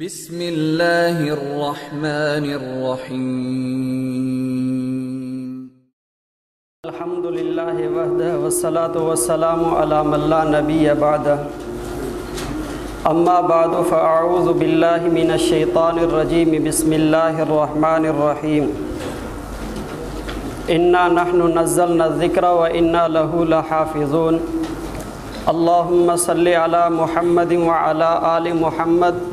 بسم اللہ الرحمن الرحیم۔ الحمد للہ وحدہ والصلاة والسلام علی من لا نبی بعدہ اما بعد فاعوذ باللہ من الشیطان الرجیم۔ بسم اللہ الرحمن الرحیم۔ انا نحن نزلنا الذکر و انا له لحافظون۔ اللہم صلی علی محمد وعلی آل محمد۔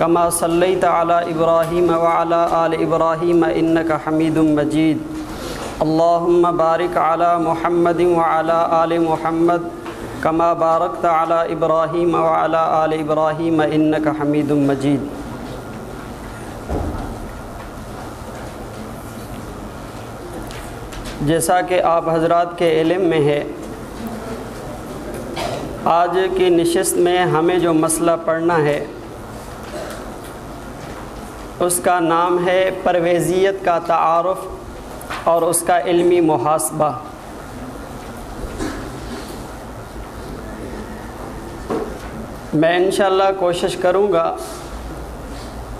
کما صلیت علی ابراہیم وعلی آل ابراہیم انک حمید مجید اللہم بارک علی محمد وعلی آل محمد کما بارکت علی ابراہیم وعلی آل ابراہیم انک حمید مجید جیسا کہ آپ حضرات کے علم میں ہے، آج کی نشست میں ہمیں جو مسئلہ پڑھنا ہے اس کا نام ہے پرویزیت کا تعارف اور اس کا علمی محاسبہ۔ میں انشاءاللہ کوشش کروں گا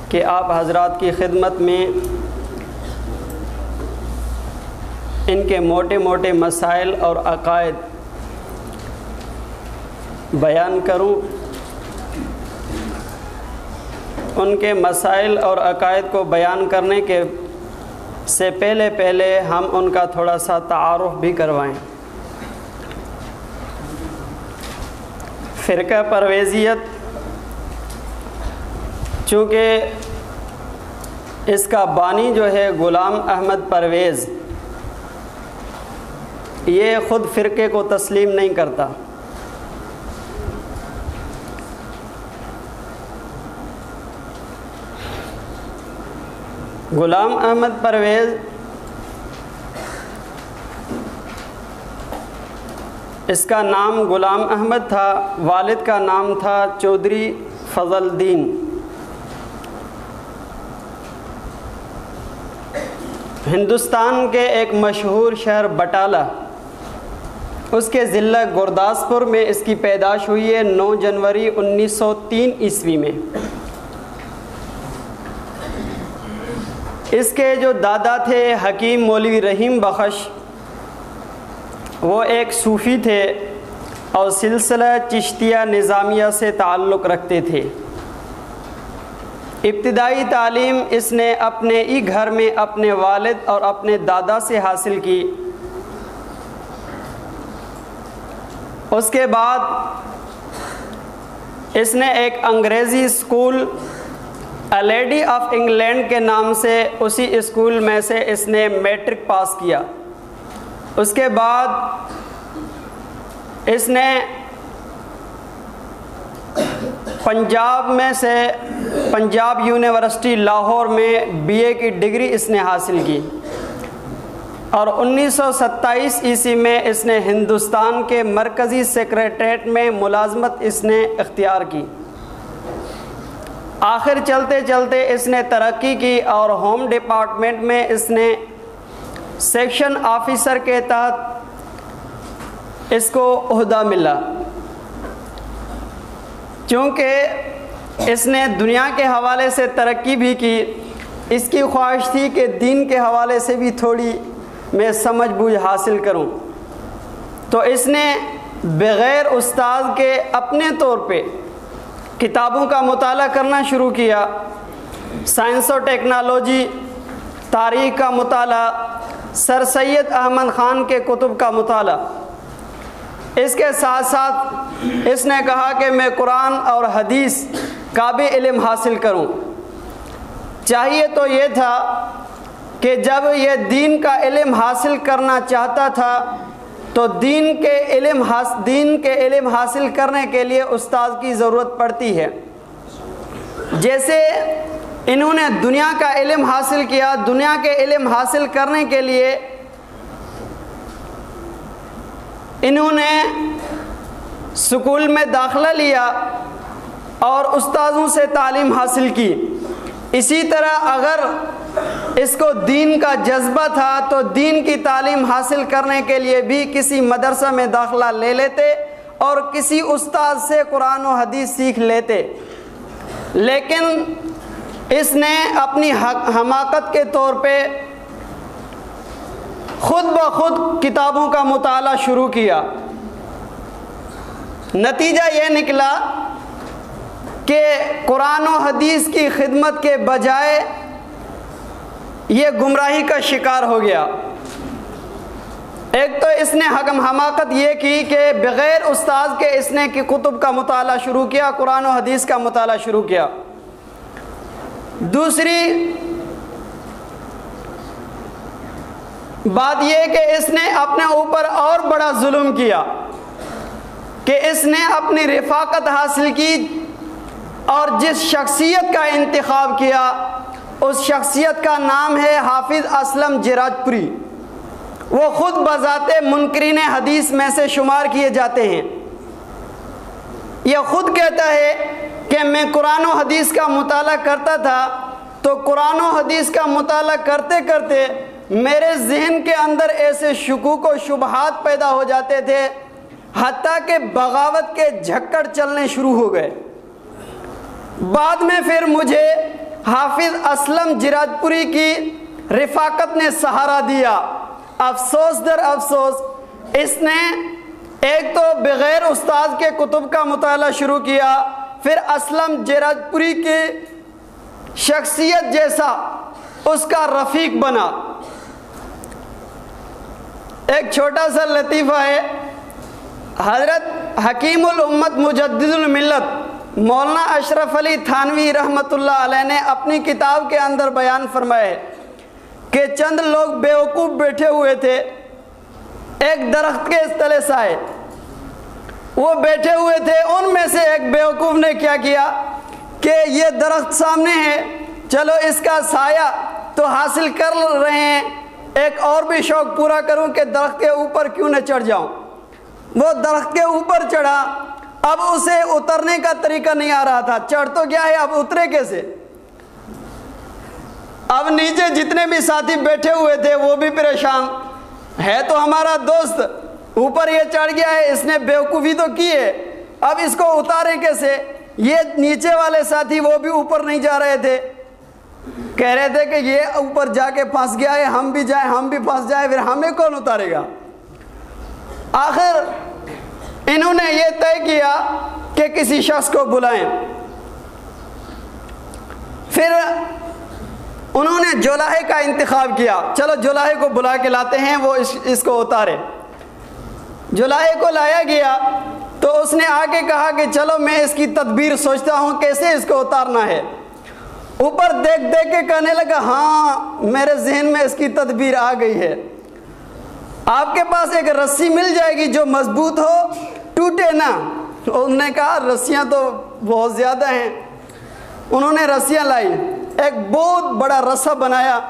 کہ آپ حضرات کی خدمت میں ان کے موٹے موٹے مسائل اور عقائد بیان کروں۔ ان کے مسائل اور عقائد کو بیان کرنے کے سے پہلے پہلے ہم ان کا تھوڑا سا تعارف بھی کروائیں۔ فرقہ پرویزیت، چونکہ اس کا بانی جو ہے غلام احمد پرویز، یہ خود فرقے کو تسلیم نہیں کرتا۔ غلام احمد پرویز اس کا نام غلام احمد تھا، والد کا نام تھا چودھری فضل الدین ہندوستان کے ایک مشہور شہر بٹالہ، اس کے ضلع گرداسپور میں اس کی پیدائش ہوئی ہے نو جنوری انیس سو تین عیسوی میں۔ اس کے جو دادا تھے، حکیم مولوی رحیم بخش، وہ ایک صوفی تھے اور سلسلہ چشتیہ نظامیہ سے تعلق رکھتے تھے۔ ابتدائی تعلیم اس نے اپنے ہی گھر میں اپنے والد اور اپنے دادا سے حاصل کی۔ اس کے بعد اس نے ایک انگریزی اسکول الیڈی آف انگلینڈ کے نام سے اسی اسکول میں سے اس نے میٹرک پاس کیا۔ اس کے بعد اس نے پنجاب میں سے پنجاب یونیورسٹی لاہور میں بی اے کی ڈگری اس نے حاصل کی۔ اور انیس سو ستائیس عیسوی میں اس نے ہندوستان کے مرکزی سیکریٹریٹ میں ملازمت اس نے اختیار کی۔ آخر چلتے چلتے اس نے ترقی کی اور ہوم ڈپارٹمنٹ میں اس نے سیکشن آفیسر کے تحت اس کو عہدہ ملا۔ چونکہ اس نے دنیا کے حوالے سے ترقی بھی کی، اس کی خواہش تھی کہ دین کے حوالے سے بھی تھوڑی میں سمجھ بوجھ حاصل کروں۔ تو اس نے بغیر استاد کے اپنے طور پہ کتابوں کا مطالعہ کرنا شروع کیا۔ سائنس و ٹیکنالوجی تاریخ کا مطالعہ، سر سید احمد خان کے کتب کا مطالعہ۔ اس کے ساتھ ساتھ اس نے کہا کہ میں قرآن اور حدیث کا بھی علم حاصل کروں۔ چاہیے تو یہ تھا کہ جب یہ دین کا علم حاصل کرنا چاہتا تھا تو دین کے علم دین کے علم حاصل کرنے کے لیے استاد کی ضرورت پڑتی ہے۔ جیسے انہوں نے دنیا کا علم حاصل کیا، دنیا کے علم حاصل کرنے کے لیے انہوں نے سکول میں داخلہ لیا اور استاذوں سے تعلیم حاصل کی۔ اسی طرح اگر اس کو دین کا جذبہ تھا تو دین کی تعلیم حاصل کرنے کے لیے بھی کسی مدرسہ میں داخلہ لے لیتے اور کسی استاد سے قرآن و حدیث سیکھ لیتے۔ لیکن اس نے اپنی حماقت کے طور پہ خود بخود کتابوں کا مطالعہ شروع کیا۔ نتیجہ یہ نکلا کہ قرآن و حدیث کی خدمت کے بجائے یہ گمراہی کا شکار ہو گیا۔ ایک تو اس نے حکم حماقت یہ کی کہ بغیر استاد کے اس نے کی کتب کا مطالعہ شروع کیا، قرآن و حدیث کا مطالعہ شروع کیا۔ دوسری بات یہ کہ اس نے اپنے اوپر اور بڑا ظلم کیا کہ اس نے اپنی رفاقت حاصل کی اور جس شخصیت کا انتخاب کیا اس شخصیت کا نام ہے حافظ اسلم جراج پوری وہ خود بذات منکرین حدیث میں سے شمار کیے جاتے ہیں۔ یہ خود کہتا ہے کہ میں قرآن و حدیث کا مطالعہ کرتا تھا، تو قرآن و حدیث کا مطالعہ کرتے کرتے میرے ذہن کے اندر ایسے شکوک و شبہات پیدا ہو جاتے تھے، حتیٰ کہ بغاوت کے جھکڑ چلنے شروع ہو گئے۔ بعد میں پھر مجھے حافظ اسلم جراج پوری کی رفاقت نے سہارا دیا۔ افسوس در افسوس، اس نے ایک تو بغیر استاد کے کتب کا مطالعہ شروع کیا، پھر اسلم جراج پوری کی شخصیت جیسا اس کا رفیق بنا۔ ایک چھوٹا سا لطیفہ ہے، حضرت حکیم الامت مجدد الملت۔ مولانا اشرف علی تھانوی رحمۃ اللہ علیہ نے اپنی کتاب کے اندر بیان فرمائے کہ چند لوگ بیوقوف بیٹھے ہوئے تھے۔ ایک درخت کے تلے سائے وہ بیٹھے ہوئے تھے۔ ان میں سے ایک بیوقوف نے کیا کیا کہ یہ درخت سامنے ہے۔ چلو اس کا سایہ تو حاصل کر رہے ہیں۔ ایک اور بھی شوق پورا کروں کہ درخت کے اوپر کیوں نہ چڑھ جاؤں۔ وہ درخت کے اوپر چڑھا۔ اب اسے اترنے کا طریقہ نہیں آ رہا تھا۔ چڑھ تو کیا ہے، اب اترے کیسے؟ اب نیچے جتنے بھی ساتھی بیٹھے ہوئے تھے، وہ بھی پریشان۔ ہے تو ہمارا دوست، اوپر یہ چڑھ گیا ہے، اس نے بیوقوفی تو کی ہے۔ اب اس کو اتارے کیسے؟ یہ نیچے والے ساتھی وہ بھی اوپر نہیں جا رہے تھے۔ کہہ رہے تھے کہ یہ اوپر جا کے پھنس گیا ہے، ہم بھی جائیں، ہم بھی پھنس جائیں، پھر ہمیں کون اتارے گا؟ آخر انہوں نے یہ طے کیا کہ کسی شخص کو بلائیں۔ پھر انہوں نے جولاہے کا انتخاب کیا۔ چلو جولاہے کو بلا کے لاتے ہیں، وہ اس اس کو اتارے۔ جولاہے کو لایا گیا تو اس نے آگے کہا کہ چلو میں اس کی تدبیر سوچتا ہوں، کیسے اس کو اتارنا ہے؟ اوپر دیکھ دیکھ کے کہنے لگا ہاں میرے ذہن میں اس کی تدبیر آ گئی ہے۔ آپ کے پاس ایک رسی مل جائے گی جو مضبوط ہو ٹوٹے نا انہوں نے کہا رسیاں تو بہت زیادہ ہیں۔ انہوں نے رسیاں لائی۔ ایک بہت بڑا رسا بنایا۔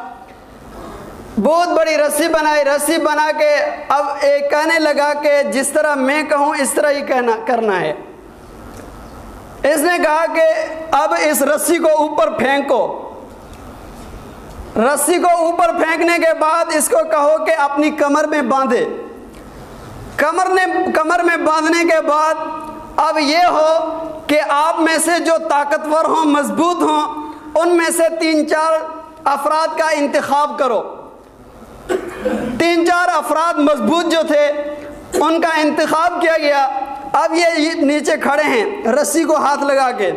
بہت بڑی رسی بنائی۔ رسی بنا کے اب ایک کہنے لگا کہ جس طرح میں کہوں، اس طرح ہی کہنا، کرنا ہے۔ اس نے کہا کہ اب اس رسی کو اوپر پھینکو۔ رسی کو اوپر پھینکنے کے بعد اس کو کہو کہ اپنی کمر میں باندھے۔ کمر نے کمر میں باندھنے کے بعد اب یہ ہو کہ آپ میں سے جو طاقتور ہوں، مضبوط ہوں، ان میں سے تین چار افراد کا انتخاب کرو۔ تین چار افراد مضبوط جو تھے، ان کا انتخاب کیا گیا۔ اب یہ نیچے کھڑے ہیں، رسی کو ہاتھ لگا کے۔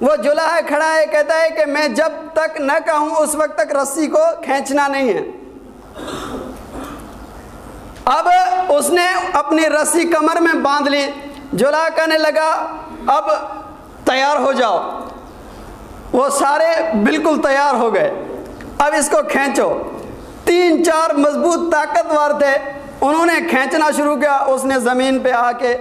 وہ جلاح کھڑا ہے، کہتا ہے کہ میں جب تک نہ کہوں، اس وقت تک رسی کو کھینچنا نہیں ہے۔ اب اس نے اپنی رسی کمر میں باندھ لی۔ جلا کہنے لگا، اب تیار ہو جاؤ۔ وہ سارے بالکل تیار ہو گئے۔ اب اس کو کھینچو۔ تین چار مضبوط طاقتور تھے۔ انہوں نے کھینچنا شروع کیا۔ اس نے زمین پہ آ کے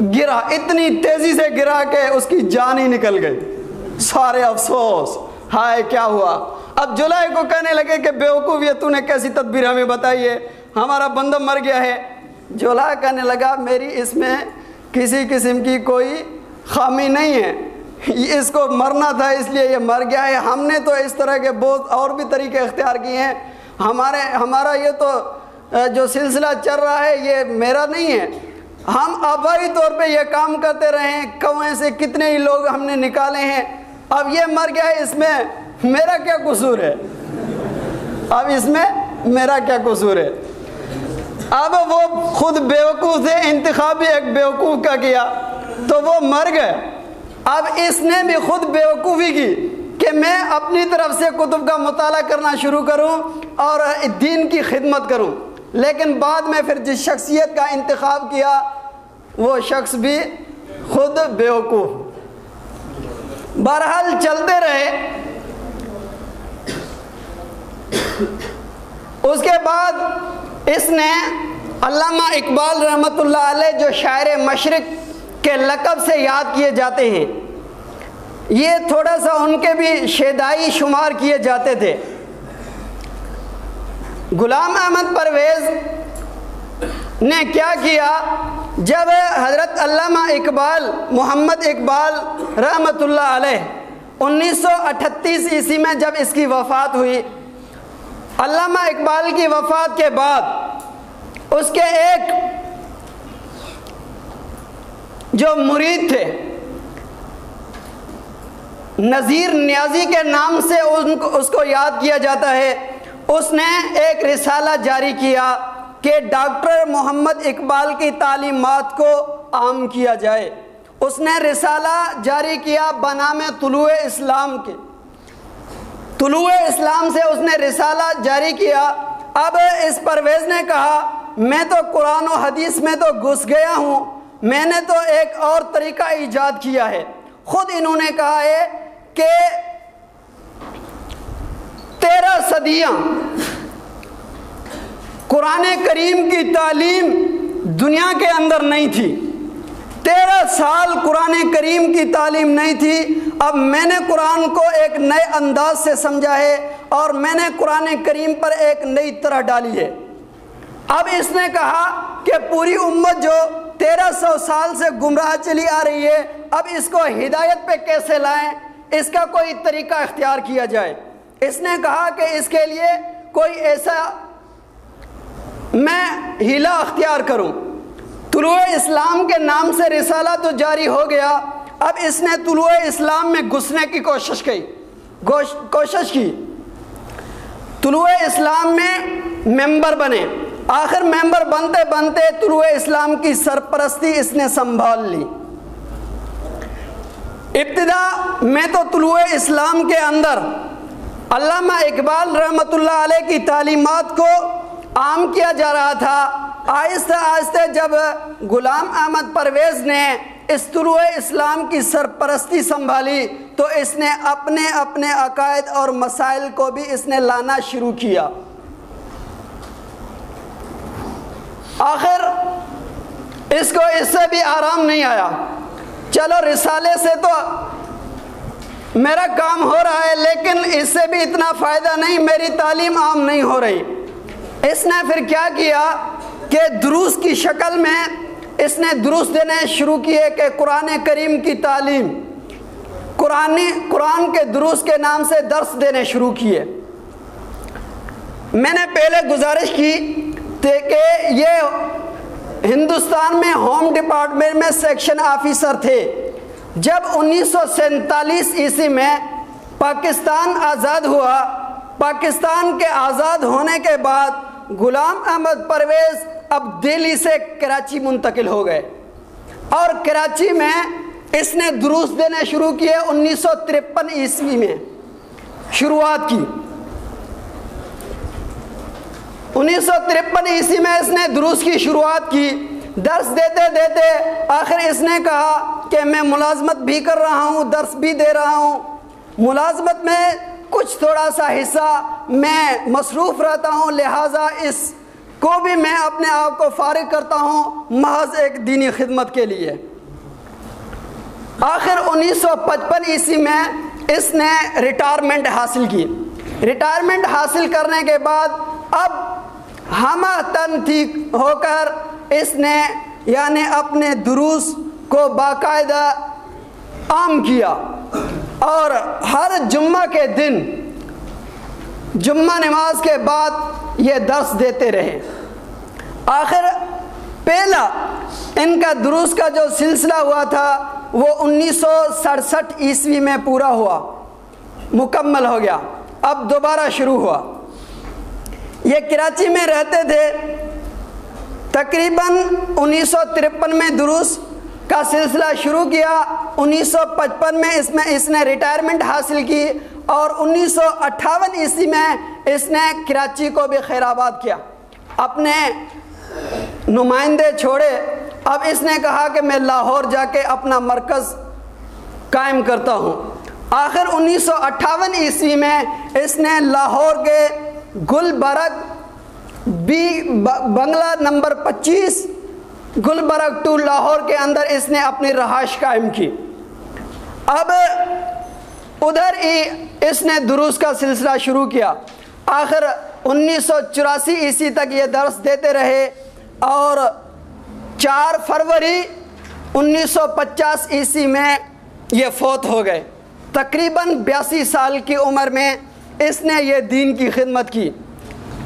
گرا۔ اتنی تیزی سے گرا کہ اس کی جان ہی نکل گئی۔ سارے افسوس۔ ہائے، کیا ہوا؟ اب جولائی کو کہنے لگے کہ بیوقوف یہ تو نے کیسی تدبیر ہمیں بتائی ہے ہمارا بندہ مر گیا ہے۔ جولائی کہنے لگا، میری اس میں کسی قسم کی کوئی خامی نہیں ہے۔ اس کو مرنا تھا، اس لیے یہ مر گیا ہے۔ ہم نے تو اس طرح کے بہت اور بھی طریقے اختیار کیے ہیں۔ ہمارے، ہمارا یہ تو جو سلسلہ چل رہا ہے، یہ میرا نہیں ہے۔ ہم آبائی طور پہ یہ کام کرتے رہے ہیں۔ کنویں سے کتنے ہی لوگ ہم نے نکالے ہیں۔ اب یہ مر گیا ہے، اس میں میرا کیا قصور ہے؟ اب اس میں میرا کیا قصور ہے؟ اب وہ خود بیوقوف تھے انتخاب بھی ایک بیوقوف کا کیا تو وہ مر گئے۔ اب اس نے بھی خود بیوقوفی کی کہ میں اپنی طرف سے کتب کا مطالعہ کرنا شروع کروں اور دین کی خدمت کروں۔ لیکن بعد میں پھر جس شخصیت کا انتخاب کیا، وہ شخص بھی خود بیوقوف۔ بہرحال چلتے رہے۔ اس کے بعد اس نے علامہ اقبال رحمۃ اللہ علیہ جو شاعر مشرق کے لقب سے یاد کیے جاتے ہیں، یہ تھوڑا سا ان کے بھی شیدائی شمار کیے جاتے تھے۔ غلام احمد پرویز نے کیا کیا جب حضرت علامہ اقبال محمد اقبال رحمۃ اللہ علیہ انیس سو اٹھتیس عیسوی میں جب اس کی وفات ہوئی علامہ اقبال کی وفات کے بعد اس کے ایک جو مرید تھے، نذیر نیازی کے نام سے اس کو یاد کیا جاتا ہے۔ اس نے ایک رسالہ جاری کیا کہ ڈاکٹر محمد اقبال کی تعلیمات کو عام کیا جائے۔ اس نے رسالہ جاری کیا بنام طلوع اسلام کے۔ طلوع اسلام سے اس نے رسالہ جاری کیا۔ اب اس پرویز نے کہا، میں تو قرآن و حدیث میں تو گھس گیا ہوں۔ میں نے تو ایک اور طریقہ ایجاد کیا ہے۔ خود انہوں نے کہا ہے کہ تیرہ صدیاں قرآن کریم کی تعلیم دنیا کے اندر نہیں تھی۔ تیرہ سال قرآن کریم کی تعلیم نہیں تھی، اب میں نے قرآن کو ایک نئے انداز سے سمجھا ہے اور میں نے قرآن کریم پر ایک نئی طرح ڈالی ہے۔ اب اس نے کہا کہ پوری امت جو تیرہ سو سال سے گمراہ چلی آ رہی ہے، اب اس کو ہدایت پہ کیسے لائیں؟ اس کا کوئی طریقہ اختیار کیا جائے؟ اس نے کہا کہ اس کے لیے کوئی ایسا میں ہیلا اختیار کروں۔ طلوع اسلام کے نام سے رسالہ تو جاری ہو گیا۔ اب اس نے طلوع اسلام میں گھسنے کی کوشش کی۔ کوشش کی۔ طلوع اسلام میں ممبر بنے۔ آخر ممبر بنتے بنتے طلوع اسلام کی سرپرستی اس نے سنبھال لی۔ ابتدا میں تو طلوع اسلام کے اندر علامہ اقبال رحمۃ اللہ علیہ کی تعلیمات کو عام کیا جا رہا تھا۔ آہستہ آہستہ جب غلام احمد پرویز نے اس طلوع اسلام کی سرپرستی سنبھالی، تو اس نے اپنے اپنے عقائد اور مسائل کو بھی اس نے لانا شروع کیا۔ آخر، اس کو اس سے بھی آرام نہیں آیا۔ چلو رسالے سے تو میرا کام ہو رہا ہے، لیکن اس سے بھی اتنا فائدہ نہیں، میری تعلیم عام نہیں ہو رہی۔ اس نے پھر کیا کیا کہ دروس کی شکل میں اس نے دروس دینے شروع کیے کہ قرآن کریم کی تعلیم، قرآن قرآن کے دروس کے نام سے درس دینے شروع کیے۔ میں نے پہلے گزارش کی کہ یہ ہندوستان میں ہوم ڈپارٹمنٹ میں سیکشن آفیسر تھے۔ جب انیس سو سینتالیس عیسوی میں پاکستان آزاد ہوا، پاکستان کے آزاد ہونے کے بعد غلام احمد پرویز اب دہلی سے کراچی منتقل ہو گئے۔ اور کراچی میں اس نے دروس دینے شروع کیے انیس سو ترپن عیسوی میں۔ شروعات کی۔ انیس سو ترپن عیسوی میں اس نے دروس کی شروعات کی۔ درس دیتے دیتے آخر اس نے کہا کہ میں ملازمت بھی کر رہا ہوں، درس بھی دے رہا ہوں۔ ملازمت میں کچھ تھوڑا سا حصہ میں مصروف رہتا ہوں، لہٰذا اس کو بھی میں اپنے آپ کو فارغ کرتا ہوں محض ایک دینی خدمت کے لیے۔ آخر انیس سو پچپن عیسوی میں اس نے ریٹائرمنٹ حاصل کی۔ ریٹائرمنٹ حاصل کرنے کے بعد اب ہم تن ہو کر اس نے یعنی اپنے دروس کو باقاعدہ عام کیا۔ اور ہر جمعہ کے دن، جمعہ نماز کے بعد یہ درس دیتے رہے آخر، پہلا ان کا دروس کا جو سلسلہ ہوا تھا، وہ انیس سو سڑسٹھ عیسوی میں پورا ہوا، مکمل ہو گیا۔ اب دوبارہ شروع ہوا۔ یہ کراچی میں رہتے تھے، تقریباً انیس سو ترپن میں دروس کا سلسلہ شروع کیا انیس سو پچپن میں اس میں اس نے ریٹائرمنٹ حاصل کی اور انیس سو اٹھاون عیسوی میں اس نے کراچی کو بھی خیر آباد کیا۔ اپنے نمائندے چھوڑے۔ اب اس نے کہا کہ میں لاہور جا کے اپنا مرکز قائم کرتا ہوں۔ آخر انیس سو اٹھاون عیسوی میں اس نے لاہور کے گلبرگ بی بنگلہ نمبر پچیس گلبرگ ٹو لاہور کے اندر اس نے اپنی رہائش قائم کی۔ اب ادھر ہی اس نے دروس کا سلسلہ شروع کیا۔ آخر انیس سو چوراسی عیسوی تک یہ درس دیتے رہے اور چار فروری انیس سو پچاس عیسوی میں یہ فوت ہو گئے۔ تقریباً بیاسی سال کی عمر میں اس نے یہ دین کی خدمت کی۔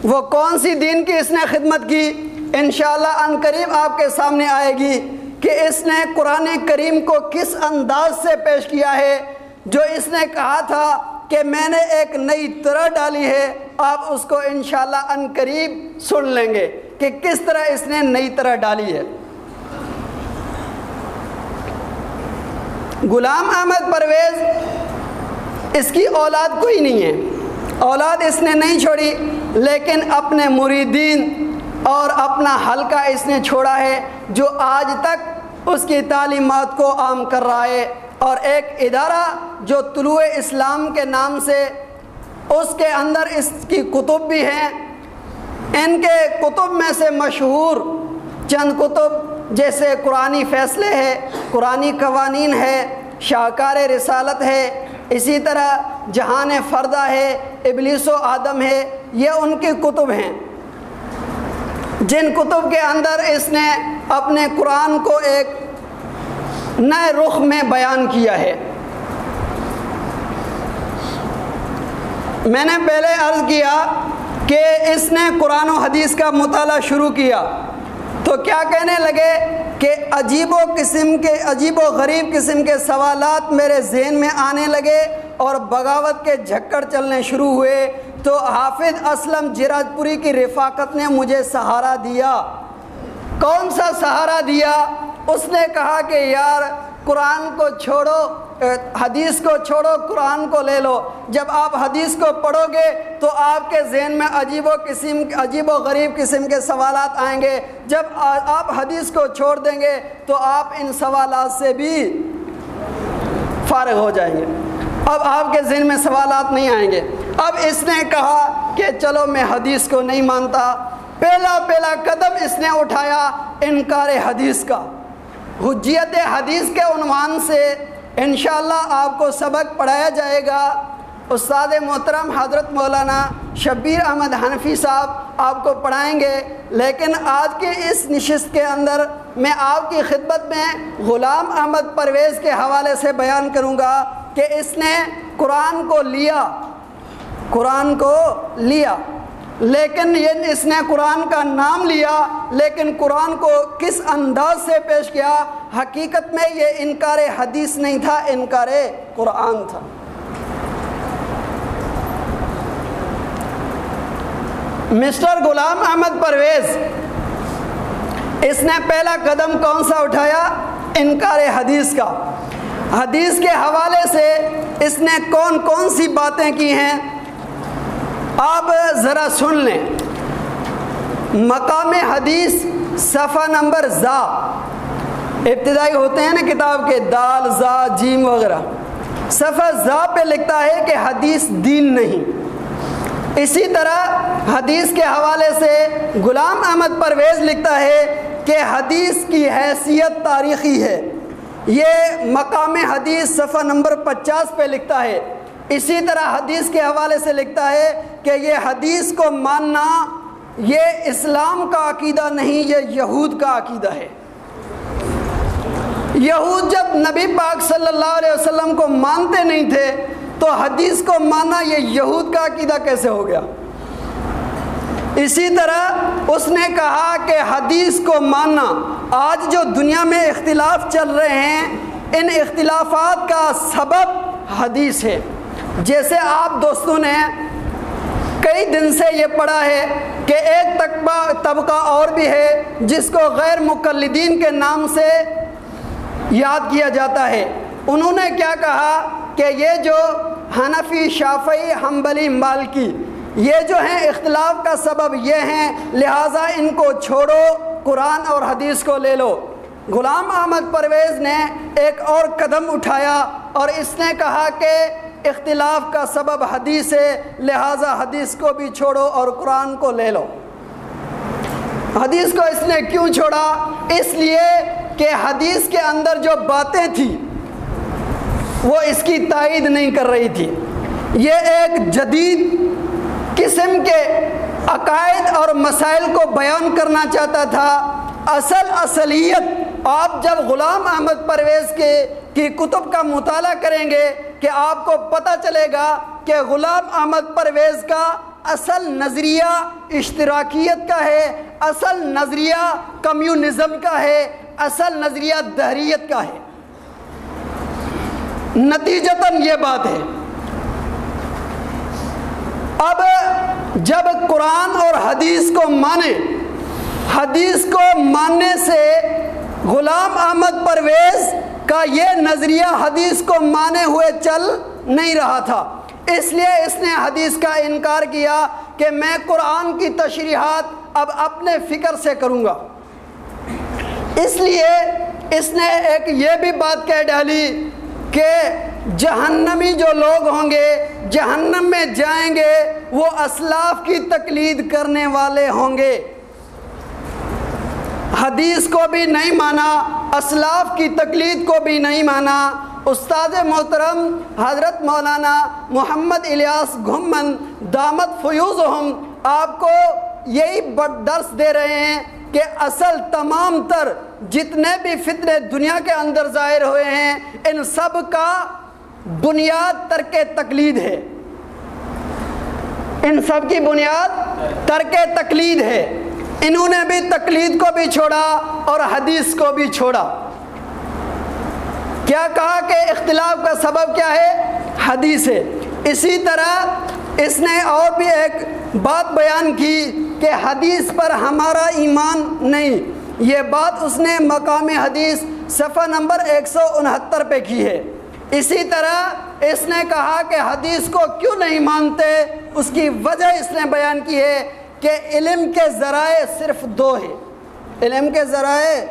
وہ کون سی دین کی اس نے خدمت کی؟ انشاءاللہ ان قریب آپ کے سامنے آئے گی کہ اس نے قرآن کریم کو کس انداز سے پیش کیا ہے؟ جو اس نے کہا تھا کہ میں نے ایک نئی طرح ڈالی ہے، آپ اس کو انشاءاللہ ان قریب سن لیں گے کہ کس طرح اس نے نئی طرح ڈالی ہے۔ غلام احمد پرویز، اس کی اولاد کوئی نہیں ہے۔ اولاد اس نے نہیں چھوڑی، لیکن اپنے مریدین اور اپنا حلقہ اس نے چھوڑا ہے جو آج تک اس کی تعلیمات کو عام کر رہا ہے اور ایک ادارہ جو طلوع اسلام کے نام سے اس کے اندر اس کی کتب بھی ہیں۔ ان کے کتب میں سے مشہور چند کتب جیسے قرآنی فیصلے ہے، قرآنی قوانین ہے، شاہکار رسالت ہے، اسی طرح جہان فردہ ہے، ابلیس و آدم ہے، یہ ان کی کتب ہیں۔ جن کتب کے اندر اس نے اپنے قرآن کو ایک نئے رخ میں بیان کیا ہے۔ میں نے پہلے عرض کیا کہ اس نے قرآن و حدیث کا مطالعہ شروع کیا تو کیا کہنے لگے کہ عجیب و قسم کے، عجیب و غریب قسم کے سوالات میرے ذہن میں آنے لگے اور بغاوت کے جھکڑ چلنے شروع ہوئے۔ تو حافظ اسلم جراج پوری کی رفاقت نے مجھے سہارا دیا۔ کون سا سہارا دیا؟ اس نے کہا کہ یار، قرآن کو چھوڑو حدیث کو چھوڑو، قرآن کو لے لو۔ جب آپ حدیث کو پڑھو گے تو آپ کے ذہن میں عجیب و قسم، عجیب و غریب قسم کے سوالات آئیں گے۔ جب آپ حدیث کو چھوڑ دیں گے تو آپ ان سوالات سے بھی فارغ ہو جائیں گے۔ اب آپ کے ذہن میں سوالات نہیں آئیں گے۔ اب اس نے کہا کہ چلو میں حدیث کو نہیں مانتا۔ پہلا پہلا قدم اس نے اٹھایا انکار حدیث کا۔ حجیت حدیث کے عنوان سے انشاءاللہ آپ کو سبق پڑھایا جائے گا۔ استاد محترم حضرت مولانا شبیر احمد حنفی صاحب آپ کو پڑھائیں گے۔ لیکن آج کے اس نشست کے اندر میں آپ کی خدمت میں غلام احمد پرویز کے حوالے سے بیان کروں گا کہ اس نے قرآن کو لیا۔ قرآن کو لیا۔ لیکن یہ اس نے قرآن کا نام لیا، لیکن قرآن کو کس انداز سے پیش کیا؟ حقیقت میں یہ انکار حدیث نہیں تھا، انکار قرآن تھا۔ مسٹر غلام احمد پرویز، اس نے پہلا قدم کون سا اٹھایا؟ انکار حدیث کا۔ حدیث کے حوالے سے اس نے کون کون سی باتیں کی ہیں؟ آپ ذرا سن لیں۔ مقام حدیث صفحہ نمبر زا۔ ابتدائی ہوتے ہیں نا کتاب کے دال، زا، جیم وغیرہ۔ صفحہ زا پہ لکھتا ہے کہ حدیث دین نہیں۔ اسی طرح حدیث کے حوالے سے غلام احمد پرویز لکھتا ہے کہ حدیث کی حیثیت تاریخی ہے۔ یہ مقام حدیث صفحہ نمبر پچاس پہ لکھتا ہے۔ اسی طرح حدیث کے حوالے سے لکھتا ہے کہ یہ حدیث کو ماننا یہ اسلام کا عقیدہ نہیں، یہ یہود کا عقیدہ ہے۔ یہود جب نبی پاک صلی اللہ علیہ وسلم کو مانتے نہیں تھے تو حدیث کو ماننا یہ یہود کا عقیدہ کیسے ہو گیا؟ اسی طرح اس نے کہا کہ حدیث کو ماننا، آج جو دنیا میں اختلاف چل رہے ہیں، ان اختلافات کا سبب حدیث ہے۔ جیسے آپ دوستوں نے کئی دن سے یہ پڑھا ہے کہ ایک طبقہ طبقہ اور بھی ہے جس کو غیر مقلدین کے نام سے یاد کیا جاتا ہے۔ انہوں نے کیا کہا کہ یہ جو حنفی، شافعی، حنبلی مالکی، یہ جو ہیں اختلاف کا سبب یہ ہیں، لہٰذا ان کو چھوڑو، قرآن اور حدیث کو لے لو۔ غلام احمد پرویز نے ایک اور قدم اٹھایا اور اس نے کہا کہ اختلاف کا سبب حدیث ہے، لہٰذا حدیث کو بھی چھوڑو اور قرآن کو لے لو۔ حدیث کو اس نے کیوں چھوڑا؟ اس لیے کہ حدیث کے اندر جو باتیں تھیں، وہ اس کی تائید نہیں کر رہی تھی۔ یہ ایک جدید قسم کے عقائد اور مسائل کو بیان کرنا چاہتا تھا۔ اصل اصلیت، آپ جب غلام احمد پرویز کے کی کتب کا مطالعہ کریں گے کہ آپ کو پتہ چلے گا کہ غلام احمد پرویز کا اصل نظریہ اشتراکیت کا ہے، اصل نظریہ کمیونزم کا ہے، اصل نظریہ دہریت کا ہے۔ نتیجتاً یہ بات ہے۔ اب جب قرآن اور حدیث کو مانے، حدیث کو ماننے سے غلام احمد پرویز کا یہ نظریہ حدیث کو مانے ہوئے چل نہیں رہا تھا۔ اس لیے اس نے حدیث کا انکار کیا کہ میں قرآن کی تشریحات اب اپنے فکر سے کروں گا۔ اس لیے اس نے ایک یہ بھی بات کہہ ڈالی کہ جہنمی جو لوگ ہوں گے، جہنم میں جائیں گے، وہ اسلاف کی تقلید کرنے والے ہوں گے۔ حدیث کو بھی نہیں مانا، اسلاف کی تقلید کو بھی نہیں مانا، استاد محترم حضرت مولانا محمد الیاس گھمن، دامت فیوز ہم آپ کو یہی درس دے رہے ہیں کہ اصل تمام تر جتنے بھی فتنے دنیا کے اندر ظاہر ہوئے ہیں، ان سب کا بنیاد ترک تقلید ہے۔ ان سب کی بنیاد ترک تقلید ہے۔ انہوں نے بھی تقلید کو بھی چھوڑا اور حدیث کو بھی چھوڑا۔ کیا کہا کہ اختلاف کا سبب کیا ہے؟ حدیث ہے۔ اسی طرح اس نے اور بھی ایک بات بیان کی کہ حدیث پر ہمارا ایمان نہیں۔ یہ بات اس نے مقام حدیث صفحہ نمبر ایک سو انہتر پہ کی ہے۔ اسی طرح اس نے کہا کہ حدیث کو کیوں نہیں مانتے؟ اس کی وجہ اس نے بیان کی ہے کہ علم کے ذرائع صرف دو ہیں۔ علم کے ذرائع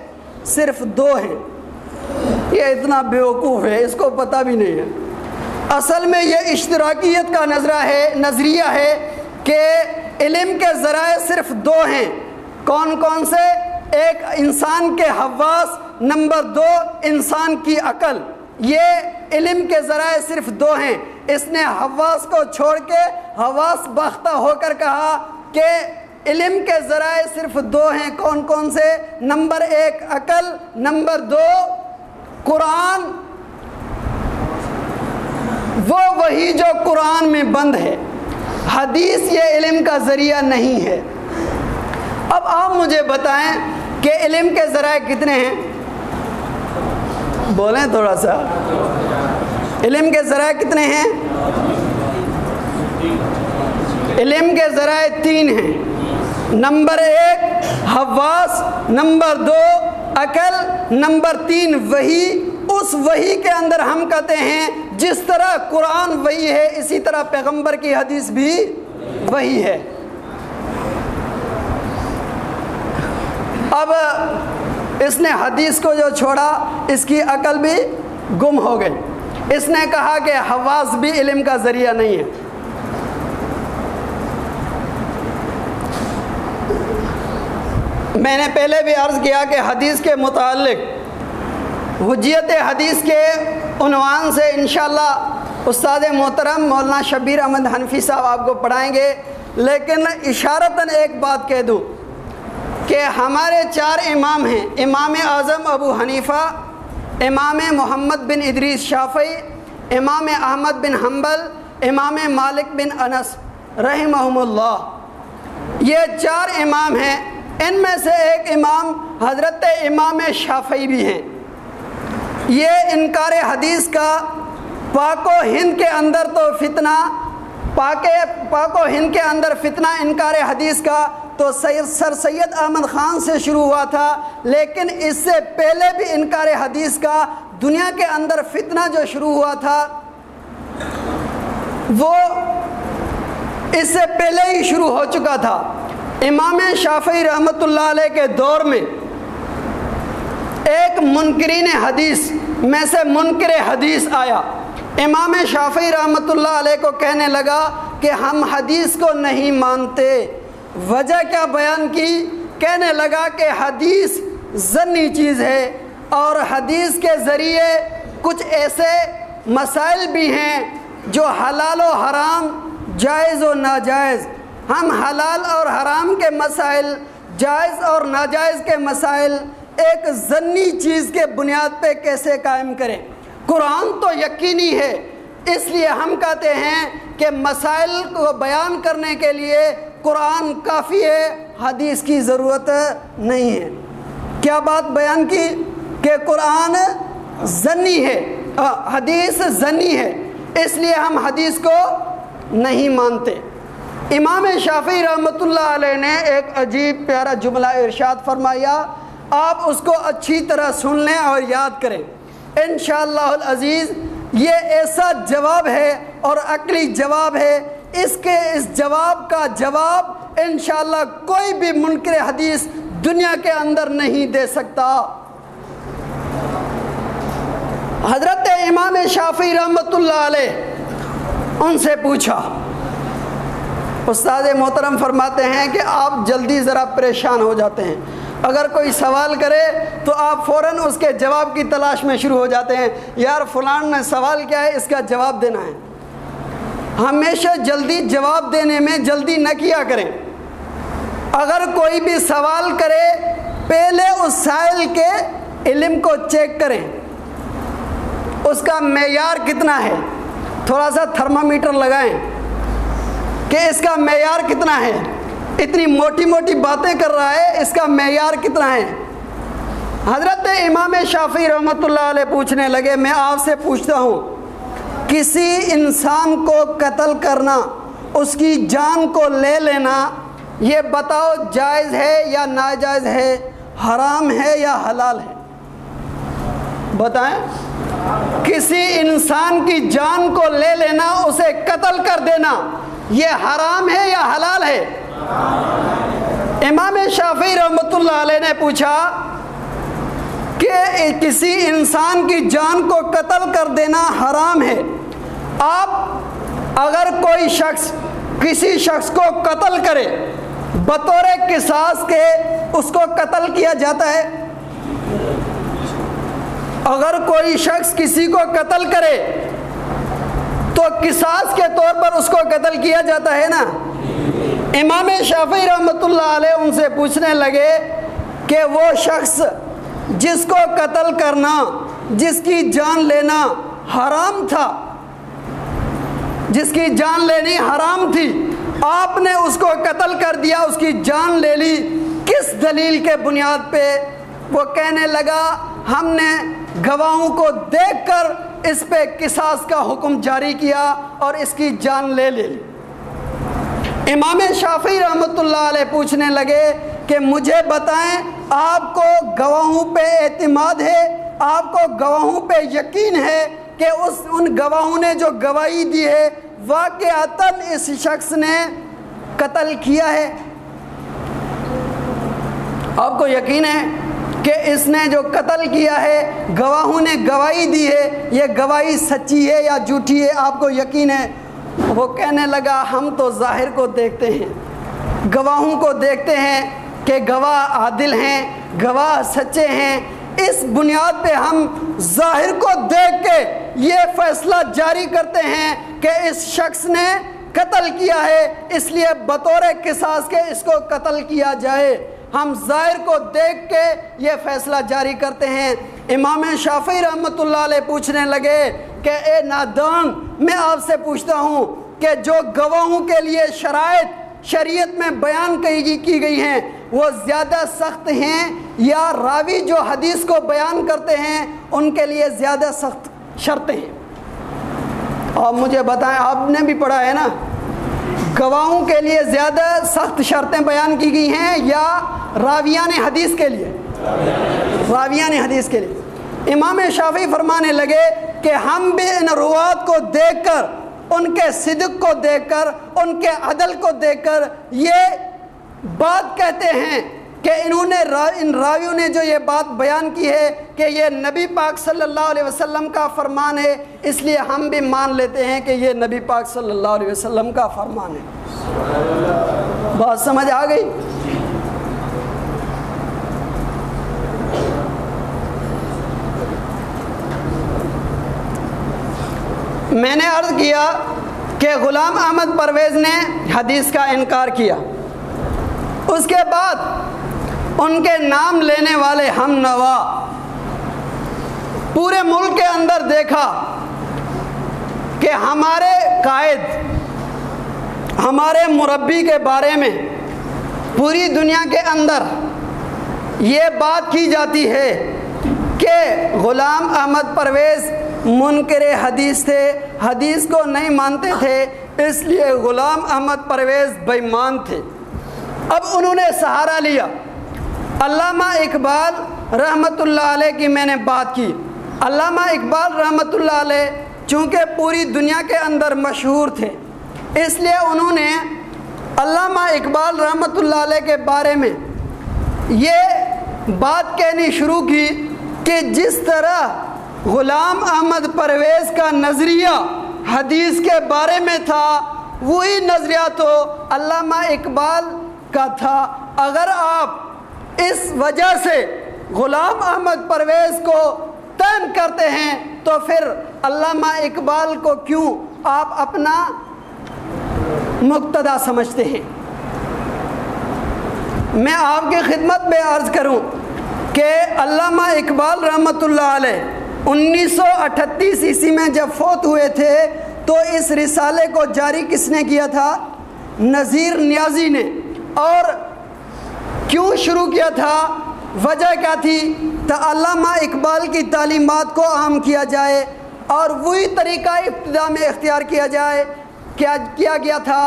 صرف دو ہیں۔ یہ اتنا بیوقوف ہے، اس کو پتہ بھی نہیں ہے۔ اصل میں یہ اشتراکیت کا نظرہ ہے، نظریہ ہے کہ علم کے ذرائع صرف دو ہیں۔ کون کون سے؟ ایک انسان کے حواس، نمبر دو، انسان کی عقل۔ یہ علم کے ذرائع صرف دو ہیں۔ اس نے حواس کو چھوڑ کے حواس باختہ ہو کر کہا کہ علم کے ذرائع صرف دو ہیں کون کون سے؟ نمبر ایک عقل، نمبر دو قرآن۔ وہ وہی جو قرآن میں بند ہے۔ حدیث یہ علم کا ذریعہ نہیں ہے۔ اب آپ مجھے بتائیں کہ علم کے ذرائع کتنے ہیں؟ بولیں تھوڑا سا۔ علم کے ذرائع کتنے ہیں؟ علم کے ذرائع تین ہیں۔ نمبر ایک، حواس۔ نمبر دو، عقل۔ نمبر تین وہی اس وہی کے اندر ہم کہتے ہیں، جس طرح قرآن وہی ہے، اسی طرح پیغمبر کی حدیث بھی وہی ہے۔ اب اس نے حدیث کو جو چھوڑا، اس کی عقل بھی گم ہو گئی۔ اس نے کہا کہ حواس بھی علم کا ذریعہ نہیں ہے۔ میں نے پہلے بھی عرض کیا کہ حدیث کے متعلق، حجیت حدیث کے عنوان سے انشاءاللہ استاد محترم مولانا شبیر احمد حنفی صاحب آپ کو پڑھائیں گے، لیکن اشارتاً ایک بات کہہ دوں کہ ہمارے چار امام ہیں، امام اعظم ابو حنیفہ، امام محمد بن ادریس شافعی، امام احمد بن حنبل، امام مالک بن انس، رحمہم اللہ۔ یہ چار امام ہیں۔ ان میں سے ایک امام حضرت امام شافعی بھی ہیں۔ یہ انکار حدیث کا پاک و ہند کے اندر تو فتنہ، پاک پاک و ہند کے اندر فتنہ انکار حدیث کا تو سید، سر سید احمد خان سے شروع ہوا تھا، لیکن اس سے پہلے بھی انکار حدیث کا دنیا کے اندر فتنہ جو شروع ہوا تھا، وہ اس سے پہلے ہی شروع ہو چکا تھا۔ امام شافعی رحمۃ اللہ علیہ کے دور میں ایک منکرین حدیث میں سے منکر حدیث آیا۔ امام شافعی رحمۃ اللہ علیہ کو کہنے لگا کہ ہم حدیث کو نہیں مانتے۔ وجہ کیا بیان کی؟ کہنے لگا کہ حدیث ضنی چیز ہے اور حدیث کے ذریعے کچھ ایسے مسائل بھی ہیں جو حلال و حرام جائز و ناجائز ہم حلال اور حرام کے مسائل، جائز اور ناجائز کے مسائل ایک ضنی چیز کے بنیاد پہ کیسے قائم کریں؟ قرآن تو یقینی ہے، اس لیے ہم کہتے ہیں کہ مسائل کو بیان کرنے کے لیے قرآن کافی ہے، حدیث کی ضرورت نہیں ہے۔ کیا بات بیان کی؟ کہ قرآن ضنی ہے حدیث ضنی ہے، اس لیے ہم حدیث کو نہیں مانتے۔ امام شافی رحمۃ اللہ علیہ نے ایک عجیب پیارا جملہ ارشاد فرمایا، آپ اس کو اچھی طرح سن لیں اور یاد کریں۔ انشاءاللہ العزیز، یہ ایسا جواب ہے اور عقلی جواب ہے۔ اس کے اس جواب کا جواب انشاءاللہ کوئی بھی منکر حدیث دنیا کے اندر نہیں دے سکتا۔ حضرت امام شافی رحمۃ اللہ علیہ ان سے پوچھا استاد محترم فرماتے ہیں کہ آپ جلدی ذرا پریشان ہو جاتے ہیں۔ اگر کوئی سوال کرے تو آپ فوراً اس کے جواب کی تلاش میں شروع ہو جاتے ہیں۔ یار فلان نے سوال کیا ہے، اس کا جواب دینا ہے۔ ہمیشہ جلدی جواب دینے میں جلدی نہ کیا کریں۔ اگر کوئی بھی سوال کرے، پہلے اس سائل کے علم کو چیک کریں۔ اس کا معیار کتنا ہے؟ تھوڑا سا تھرمامیٹر لگائیں۔ کہ اس کا معیار کتنا ہے؟ اتنی موٹی موٹی باتیں کر رہا ہے، اس کا معیار کتنا ہے؟ حضرت امام شافی رحمۃ اللہ علیہ پوچھنے لگے، میں آپ سے پوچھتا ہوں، کسی انسان کو قتل کرنا، اس کی جان کو لے لینا، یہ بتاؤ جائز ہے یا ناجائز ہے؟ حرام ہے یا حلال ہے؟ بتائیں، کسی انسان کی جان کو لے لینا، اسے قتل کر دینا یہ حرام ہے یا حلال ہے؟ امام شافی رحمۃ اللہ علیہ نے پوچھا کہ کسی انسان کی جان کو قتل کر دینا حرام ہے۔ آپ اگر کوئی شخص کسی شخص کو قتل کرے، بطور قصاص کے اس کو قتل کیا جاتا ہے؟ اگر کوئی شخص کسی کو قتل کرے تو قصاص کے طور پر اس کو قتل کیا جاتا ہے نا؟ امام شافی رحمۃ اللہ علیہ ان سے پوچھنے لگے کہ وہ شخص جس کو قتل کرنا، جس کی جان لینا حرام تھا، جس کی جان لینی حرام تھی، آپ نے اس کو قتل کر دیا، اس کی جان لے لی، کس دلیل کے بنیاد پہ؟ وہ کہنے لگا، ہم نے گواہوں کو دیکھ کر اس پہ قصاص کا حکم جاری کیا اور اس کی جان لے لے لی۔ امام شافی رحمۃ اللہ علیہ پوچھنے لگے کہ مجھے بتائیں، آپ کو گواہوں پہ اعتماد ہے؟ آپ کو گواہوں پہ یقین ہے کہ اس، ان گواہوں نے جو گواہی دی ہے، واقعتاً اس شخص نے قتل کیا ہے؟ آپ کو یقین ہے؟ کہ اس نے جو قتل کیا ہے، گواہوں نے گواہی دی ہے، یہ گواہی سچی ہے یا جھوٹی ہے، آپ کو یقین ہے؟ وہ کہنے لگا، ہم تو ظاہر کو دیکھتے ہیں۔ گواہوں کو دیکھتے ہیں کہ گواہ عادل ہیں، گواہ سچے ہیں۔ اس بنیاد پہ ہم ظاہر کو دیکھ کے یہ فیصلہ جاری کرتے ہیں کہ اس شخص نے قتل کیا ہے۔ اس لیے بطور قصاص کے اس کو قتل کیا جائے۔ ہم ظاہر کو دیکھ کے یہ فیصلہ جاری کرتے ہیں۔ امام شافی رحمۃ اللہ علیہ پوچھنے لگے کہ اے نادان، میں آپ سے پوچھتا ہوں کہ جو گواہوں کے لیے شرائط شریعت میں بیان کی کی گئی ہیں، وہ زیادہ سخت ہیں یا راوی جو حدیث کو بیان کرتے ہیں، ان کے لیے زیادہ سخت شرطیں ہیں؟ اور مجھے بتائیں، آپ نے بھی پڑھا ہے نا؟ گواہوں کے لیے زیادہ سخت شرطیں بیان کی گئی ہیں یا راویان حدیث کے لیے؟ راویان حدیث کے لیے۔ امام شافی فرمانے لگے کہ ہم بھی ان روات کو دیکھ کر، ان کے صدق کو دیکھ کر، ان کے عدل کو دیکھ کر یہ بات کہتے ہیں کہ انہوں نے ان راویوں نے جو یہ بات بیان کی ہے کہ یہ نبی پاک صلی اللہ علیہ وسلم کا فرمان ہے، اس لیے ہم بھی مان لیتے ہیں کہ یہ نبی پاک صلی اللہ علیہ وسلم کا فرمان ہے۔ بات سمجھ آ گئی؟ میں نے عرض کیا کہ غلام احمد پرویز نے حدیث کا انکار کیا۔ اس کے بعد ان کے نام لینے والے ہم نوا۔ پورے ملک کے اندر دیکھا کہ ہمارے قائد، ہمارے مربی کے بارے میں پوری دنیا کے اندر یہ بات کی جاتی ہے کہ غلام احمد پرویز منکر حدیث تھے، حدیث کو نہیں مانتے تھے، اس لیے غلام احمد پرویز بےمان تھے۔ اب انہوں نے سہارا لیا۔ علامہ اقبال رحمۃ اللہ علیہ کی میں نے بات کی۔ علامہ اقبال رحمۃ اللہ علیہ چونکہ پوری دنیا کے اندر مشہور تھے، اس لیے انہوں نے علامہ اقبال رحمۃ اللہ علیہ کے بارے میں یہ بات کہنی شروع کی کہ جس طرح غلام احمد پرویز کا نظریہ حدیث کے بارے میں تھا، وہی نظریہ تو علامہ اقبال کا تھا۔ اگر آپ اس وجہ سے غلام احمد پرویز کو تن کرتے ہیں، تو پھر علامہ اقبال کو کیوں آپ اپنا مقتدا سمجھتے ہیں؟ میں آپ کی خدمت میں عرض کروں کہ علامہ اقبال رحمۃ اللہ علیہ انیس سو اٹھتیس عیسوی میں جب فوت ہوئے تھے، تو اس رسالے کو جاری کس نے کیا تھا؟ نذیر نیازی نے۔ اور کیوں شروع کیا تھا؟ وجہ کیا تھی؟ تو علامہ اقبال کی تعلیمات کو عام کیا جائے اور وہی طریقہ ابتدا میں اختیار کیا جائے، کیا کیا گیا تھا؟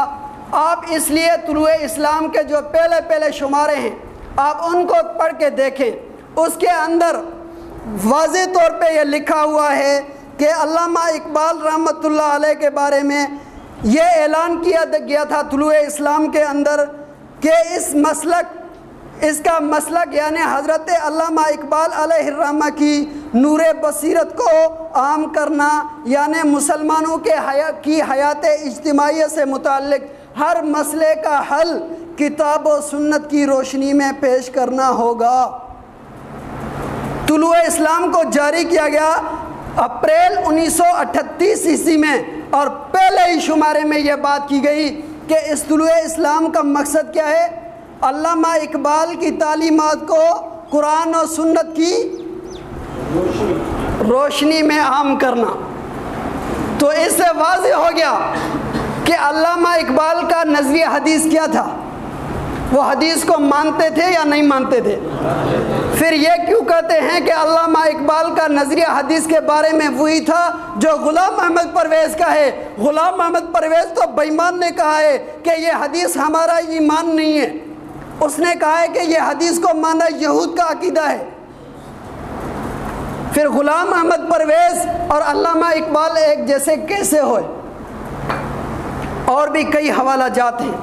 آپ اس لیے طلوع اسلام کے جو پہلے پہلے شمارے ہیں، آپ ان کو پڑھ کے دیکھیں۔ اس کے اندر واضح طور پہ یہ لکھا ہوا ہے کہ علامہ اقبال رحمۃ اللہ علیہ کے بارے میں یہ اعلان کیا گیا تھا طلوع اسلام کے اندر کہ اس مسلک اس کا مسلک یعنی حضرت علامہ اقبال علیہ الرحمہ کی نور بصیرت کو عام کرنا یعنی مسلمانوں کے حیا، کی حیات اجتماعی سے متعلق ہر مسئلے کا حل کتاب و سنت کی روشنی میں پیش کرنا ہوگا۔ طلوع اسلام کو جاری کیا گیا اپریل انیس سو اٹھتیس عیسوی میں اور پہلے ہی شمارے میں یہ بات کی گئی کہ اس طلوع اسلام کا مقصد کیا ہے؟ علامہ اقبال کی تعلیمات کو قرآن و سنت کی روشنی میں عام کرنا۔ تو اس سے واضح ہو گیا کہ علامہ اقبال کا نظریہ حدیث کیا تھا۔ وہ حدیث کو مانتے تھے یا نہیں مانتے تھے؟ پھر یہ کیوں کہتے ہیں کہ علامہ اقبال کا نظریہ حدیث کے بارے میں وہی تھا جو غلام احمد پرویز کا ہے؟ غلام احمد پرویز تو بیمان نے کہا ہے کہ یہ حدیث ہمارا ایمان نہیں ہے۔ اس نے کہا ہے کہ یہ حدیث کو مانا یہود کا عقیدہ ہے۔ پھر غلام احمد پرویز اور علامہ اقبال ایک جیسے کیسے ہوئے؟ اور بھی کئی حوالہ جات ہیں۔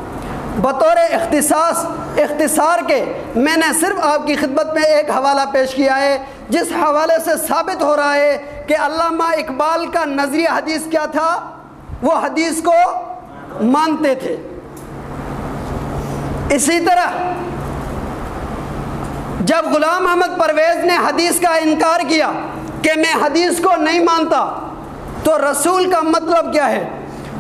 بطور اختصاص، اختصار کے میں نے صرف آپ کی خدمت میں ایک حوالہ پیش کیا ہے، جس حوالے سے ثابت ہو رہا ہے کہ علامہ اقبال کا نظریہ حدیث کیا تھا۔ وہ حدیث کو مانتے تھے۔ اسی طرح جب غلام احمد پرویز نے حدیث کا انکار کیا کہ میں حدیث کو نہیں مانتا، تو رسول کا مطلب کیا ہے؟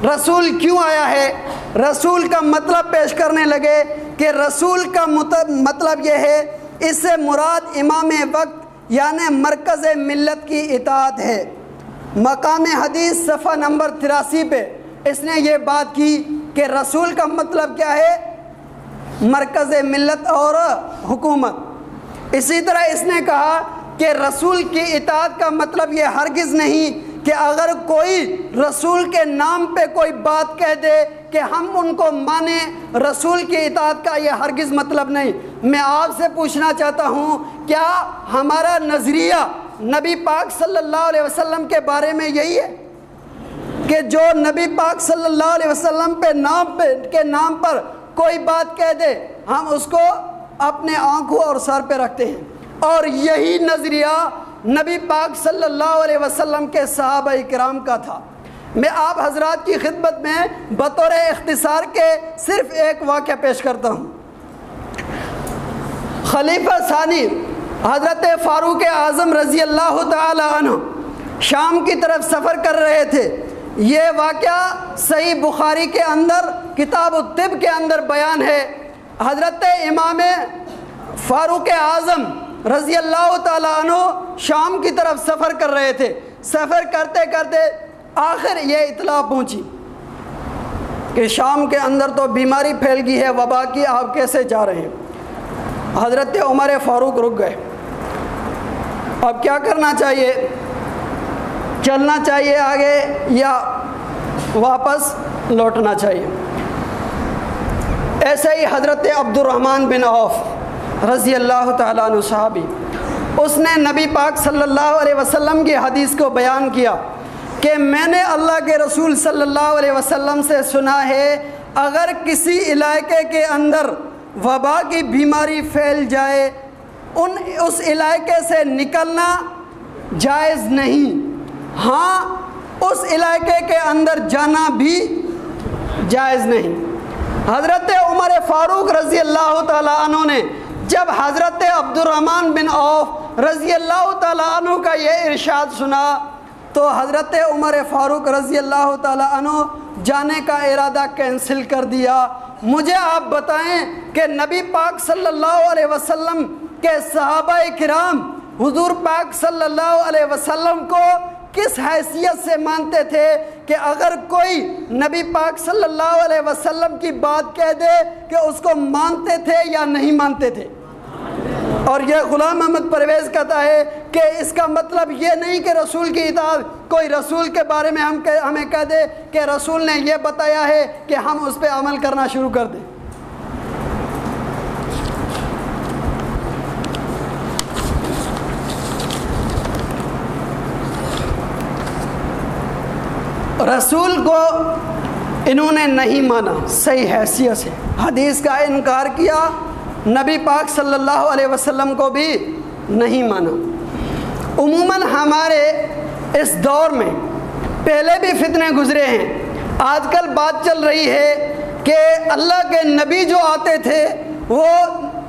رسول کیوں آیا ہے؟ رسول کا مطلب پیش کرنے لگے کہ رسول کا مطلب, مطلب یہ ہے، اس سے مراد امام وقت یعنی مرکز ملت کی اطاعت ہے۔ مقام حدیث صفحہ نمبر تراسی پہ اس نے یہ بات کی کہ رسول کا مطلب کیا ہے؟ مرکز ملت اور حکومت۔ اسی طرح اس نے کہا کہ رسول کی اطاعت کا مطلب یہ ہرگز نہیں کہ اگر کوئی رسول کے نام پہ کوئی بات کہہ دے کہ ہم ان کو مانیں، رسول کی اطاعت کا یہ ہرگز مطلب نہیں۔ میں آپ سے پوچھنا چاہتا ہوں، کیا ہمارا نظریہ نبی پاک صلی اللہ علیہ وسلم کے بارے میں یہی ہے؟ کہ جو نبی پاک صلی اللہ علیہ وسلم پہ نام پہ، کے نام پر کوئی بات کہہ دے، ہم اس کو اپنے آنکھوں اور سر پہ رکھتے ہیں۔ اور یہی نظریہ نبی پاک صلی اللہ علیہ وسلم کے صحابہ کرام کا تھا۔ میں آپ حضرات کی خدمت میں بطور اختصار کے صرف ایک واقعہ پیش کرتا ہوں۔ خلیفہ ثانی حضرت فاروق اعظم رضی اللہ تعالی عنہ شام کی طرف سفر کر رہے تھے۔ یہ واقعہ صحیح بخاری کے اندر، کتاب الطب کے اندر بیان ہے۔ حضرت امام فاروق اعظم رضی اللہ تعالیٰ عنہ شام کی طرف سفر کر رہے تھے۔ سفر کرتے کرتے آخر یہ اطلاع پہنچی کہ شام کے اندر تو بیماری پھیل گئی ہے، وبا کی، آپ کیسے جا رہے ہیں؟ حضرت عمر فاروق رک گئے۔ اب کیا کرنا چاہیے؟ چلنا چاہیے آگے یا واپس لوٹنا چاہیے۔ ایسے ہی حضرت عبد الرحمن بن عوف رضی اللہ تعالیٰ عنہ صحابی، اس نے نبی پاک صلی اللہ علیہ وسلم کی حدیث کو بیان کیا کہ میں نے اللہ کے رسول صلی اللہ علیہ وسلم سے سنا ہے، اگر کسی علاقے کے اندر وبا کی بیماری پھیل جائے، ان اس علاقے سے نکلنا جائز نہیں۔ ہاں اس علاقے کے اندر جانا بھی جائز نہیں۔ حضرت عمر فاروق رضی اللہ تعالیٰ عنہ نے جب حضرت عبد الرحمن بن عوف رضی اللہ تعالیٰ عنہ کا یہ ارشاد سنا، تو حضرت عمر فاروق رضی اللہ تعالیٰ عنہ جانے کا ارادہ کینسل کر دیا۔ مجھے آپ بتائیں کہ نبی پاک صلی اللہ علیہ وسلم کے صحابہ کرام، حضور پاک صلی اللہ علیہ وسلم کو کس حیثیت سے مانتے تھے کہ اگر کوئی نبی پاک صلی اللہ علیہ وسلم کی بات کہہ دے کہ اس کو مانتے تھے یا نہیں مانتے تھے؟ اور یہ غلام محمد پرویز کہتا ہے کہ اس کا مطلب یہ نہیں کہ رسول کی اطاعت، کوئی رسول کے بارے میں ہم ہمیں کہہ دے کہ رسول نے یہ بتایا ہے کہ ہم اس پہ عمل کرنا شروع کر دیں۔ رسول کو انہوں نے نہیں مانا۔ صحیح حیثیت سے۔ حدیث کا انکار کیا، نبی پاک صلی اللہ علیہ وسلم کو بھی نہیں مانا۔ عموماً ہمارے اس دور میں پہلے بھی فتنے گزرے ہیں۔ آج کل بات چل رہی ہے کہ اللہ کے نبی جو آتے تھے، وہ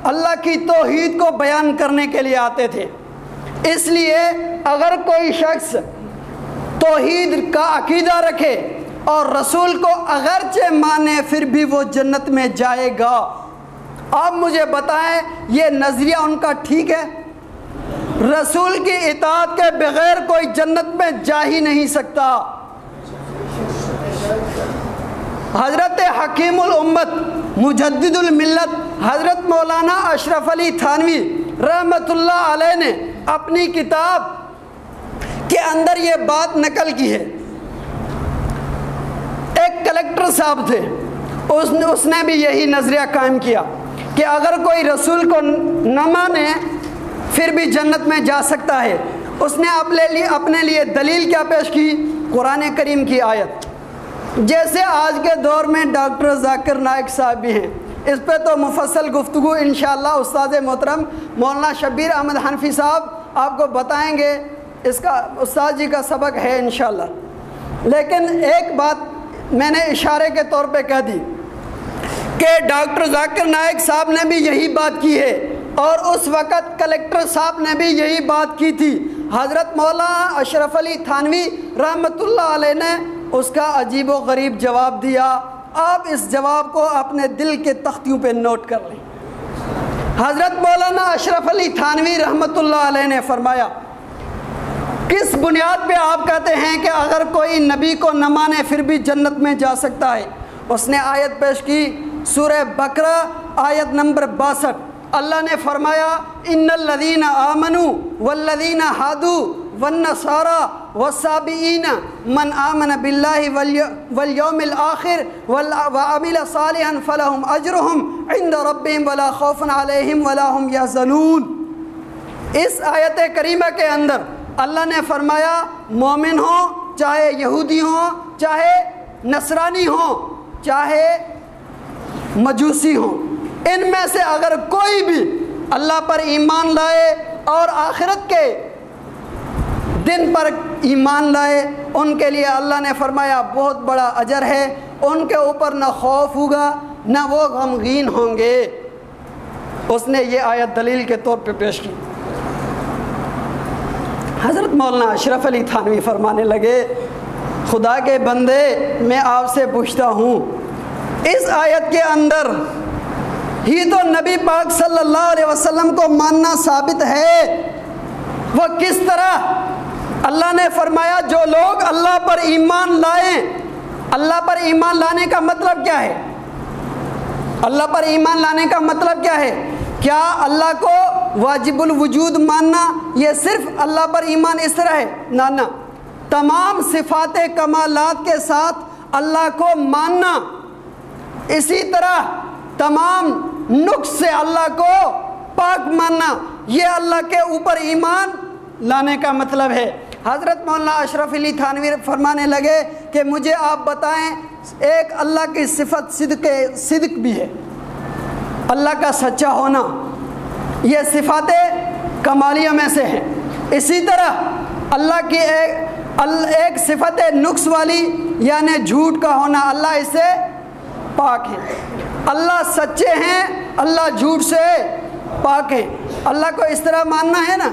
اللہ کی توحید کو بیان کرنے کے لیے آتے تھے۔ اس لیے اگر کوئی شخص توحید کا عقیدہ رکھے اور رسول کو اگرچہ مانے پھر بھی وہ جنت میں جائے گا۔ آپ مجھے بتائیں، یہ نظریہ ان کا ٹھیک ہے؟ رسول کی اطاعت کے بغیر کوئی جنت میں جا ہی نہیں سکتا۔ حضرت حکیم الامت، مجدد الملت، حضرت مولانا اشرف علی تھانوی رحمت اللہ علیہ نے اپنی کتاب کے اندر یہ بات نقل کی ہے۔ ایک کلیکٹر صاحب تھے۔ اس نے اس نے بھی یہی نظریہ قائم کیا کہ اگر کوئی رسول کو نہ مانے، پھر بھی جنت میں جا سکتا ہے۔ اس نے اپنے لیے اپنے لیے دلیل کیا پیش کی؟ قرآن کریم کی آیت۔ جیسے آج کے دور میں ڈاکٹر ذاکر نائک صاحب بھی ہیں۔ اس پہ تو مفصل گفتگو انشاءاللہ استاد محترم مولانا شبیر احمد حنفی صاحب آپ کو بتائیں گے۔ اس کا استاد جی کا سبق ہے انشاءاللہ۔ لیکن ایک بات میں نے اشارے کے طور پہ کہہ دی کہ ڈاکٹر ذاکر نائک صاحب نے بھی یہی بات کی ہے اور اس وقت کلیکٹر صاحب نے بھی یہی بات کی تھی۔ حضرت مولانا اشرف علی تھانوی رحمۃ اللہ علیہ نے اس کا عجیب و غریب جواب دیا۔ آپ اس جواب کو اپنے دل کے تختیوں پہ نوٹ کر لیں۔ حضرت مولانا اشرف علی تھانوی رحمۃ اللہ علیہ نے فرمایا کس بنیاد پہ آپ کہتے ہیں کہ اگر کوئی نبی کو نہ مانے پھر بھی جنت میں جا سکتا ہے؟ اس نے آیت پیش کی، سورہ بقرہ، آیت نمبر باسٹھ۔ اللہ نے فرمایا، ان الذین آمنوا والذین ہادو والنصارى والصابئین من آمن باللہ والیوم الآخر وعمل صالحا فلهم اجرهم عند ربهم ولا خوف علیہم ولا هم يحزنون اس آیت کریمہ کے اندر اللہ نے فرمایا، مومن ہوں، چاہے یہودی ہوں، چاہے نصرانی ہوں، چاہے مجوسی ہوں، ان میں سے اگر کوئی بھی اللہ پر ایمان لائے اور آخرت کے دن پر ایمان لائے، ان کے لیے اللہ نے فرمایا، بہت بڑا اجر ہے، ان کے اوپر نہ خوف ہوگا، نہ وہ غمگین ہوں گے۔ اس نے یہ آیت دلیل کے طور پہ پیش کی۔ حضرت مولانا اشرف علی تھانوی فرمانے لگے، خدا کے بندے، میں آپ سے پوچھتا ہوں، اس آیت کے اندر ہی تو نبی پاک صلی اللہ علیہ وسلم کو ماننا ثابت ہے۔ وہ کس طرح؟ اللہ نے فرمایا، جو لوگ اللہ پر ایمان لائیں، اللہ پر ایمان لانے کا مطلب کیا ہے؟ اللہ پر ایمان لانے کا مطلب کیا ہے؟ کیا اللہ کو واجب الوجود ماننا یہ صرف اللہ پر ایمان اس طرح ہے؟ نانا تمام صفات کمالات کے ساتھ اللہ کو ماننا۔ اسی طرح تمام نقص سے اللہ کو پاک ماننا، یہ اللہ کے اوپر ایمان لانے کا مطلب ہے۔ حضرت مولانا اشرف علی تھانوی فرمانے لگے کہ مجھے آپ بتائیں، ایک اللہ کی صفت صدق صدق بھی ہے۔ اللہ کا سچا ہونا، یہ صفات کمالیہ میں سے ہیں۔ اسی طرح اللہ کی ایک ایک صفت نقص والی یعنی جھوٹ کا ہونا، اللہ اس سے پاک ہے۔ اللہ سچے ہیں، اللہ جھوٹ سے پاک ہیں اللہ کو اس طرح ماننا ہے نا۔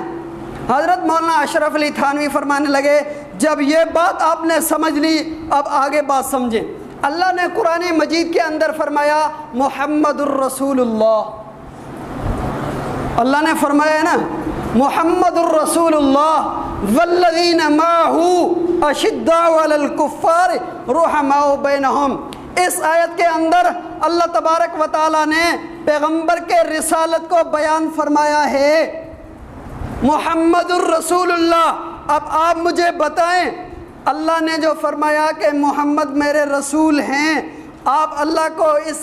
حضرت مولانا اشرف علی تھانوی فرمانے لگے، جب یہ بات آپ نے سمجھ لی، اب آگے بات سمجھیں۔ اللہ نے قرآن مجید کے اندر فرمایا، محمد الرسول اللہ اللہ نے فرمایا نا، محمد الرسول اللہ والذین معہو اشداء علی الکفار رحماء بینہم. اس آیت کے اندر اللہ تبارک و تعالیٰ نے پیغمبر کے رسالت کو بیان فرمایا ہے، محمد الرسول اللہ اب آپ مجھے بتائیں اللہ نے جو فرمایا کہ محمد میرے رسول ہیں، آپ اللہ کو اس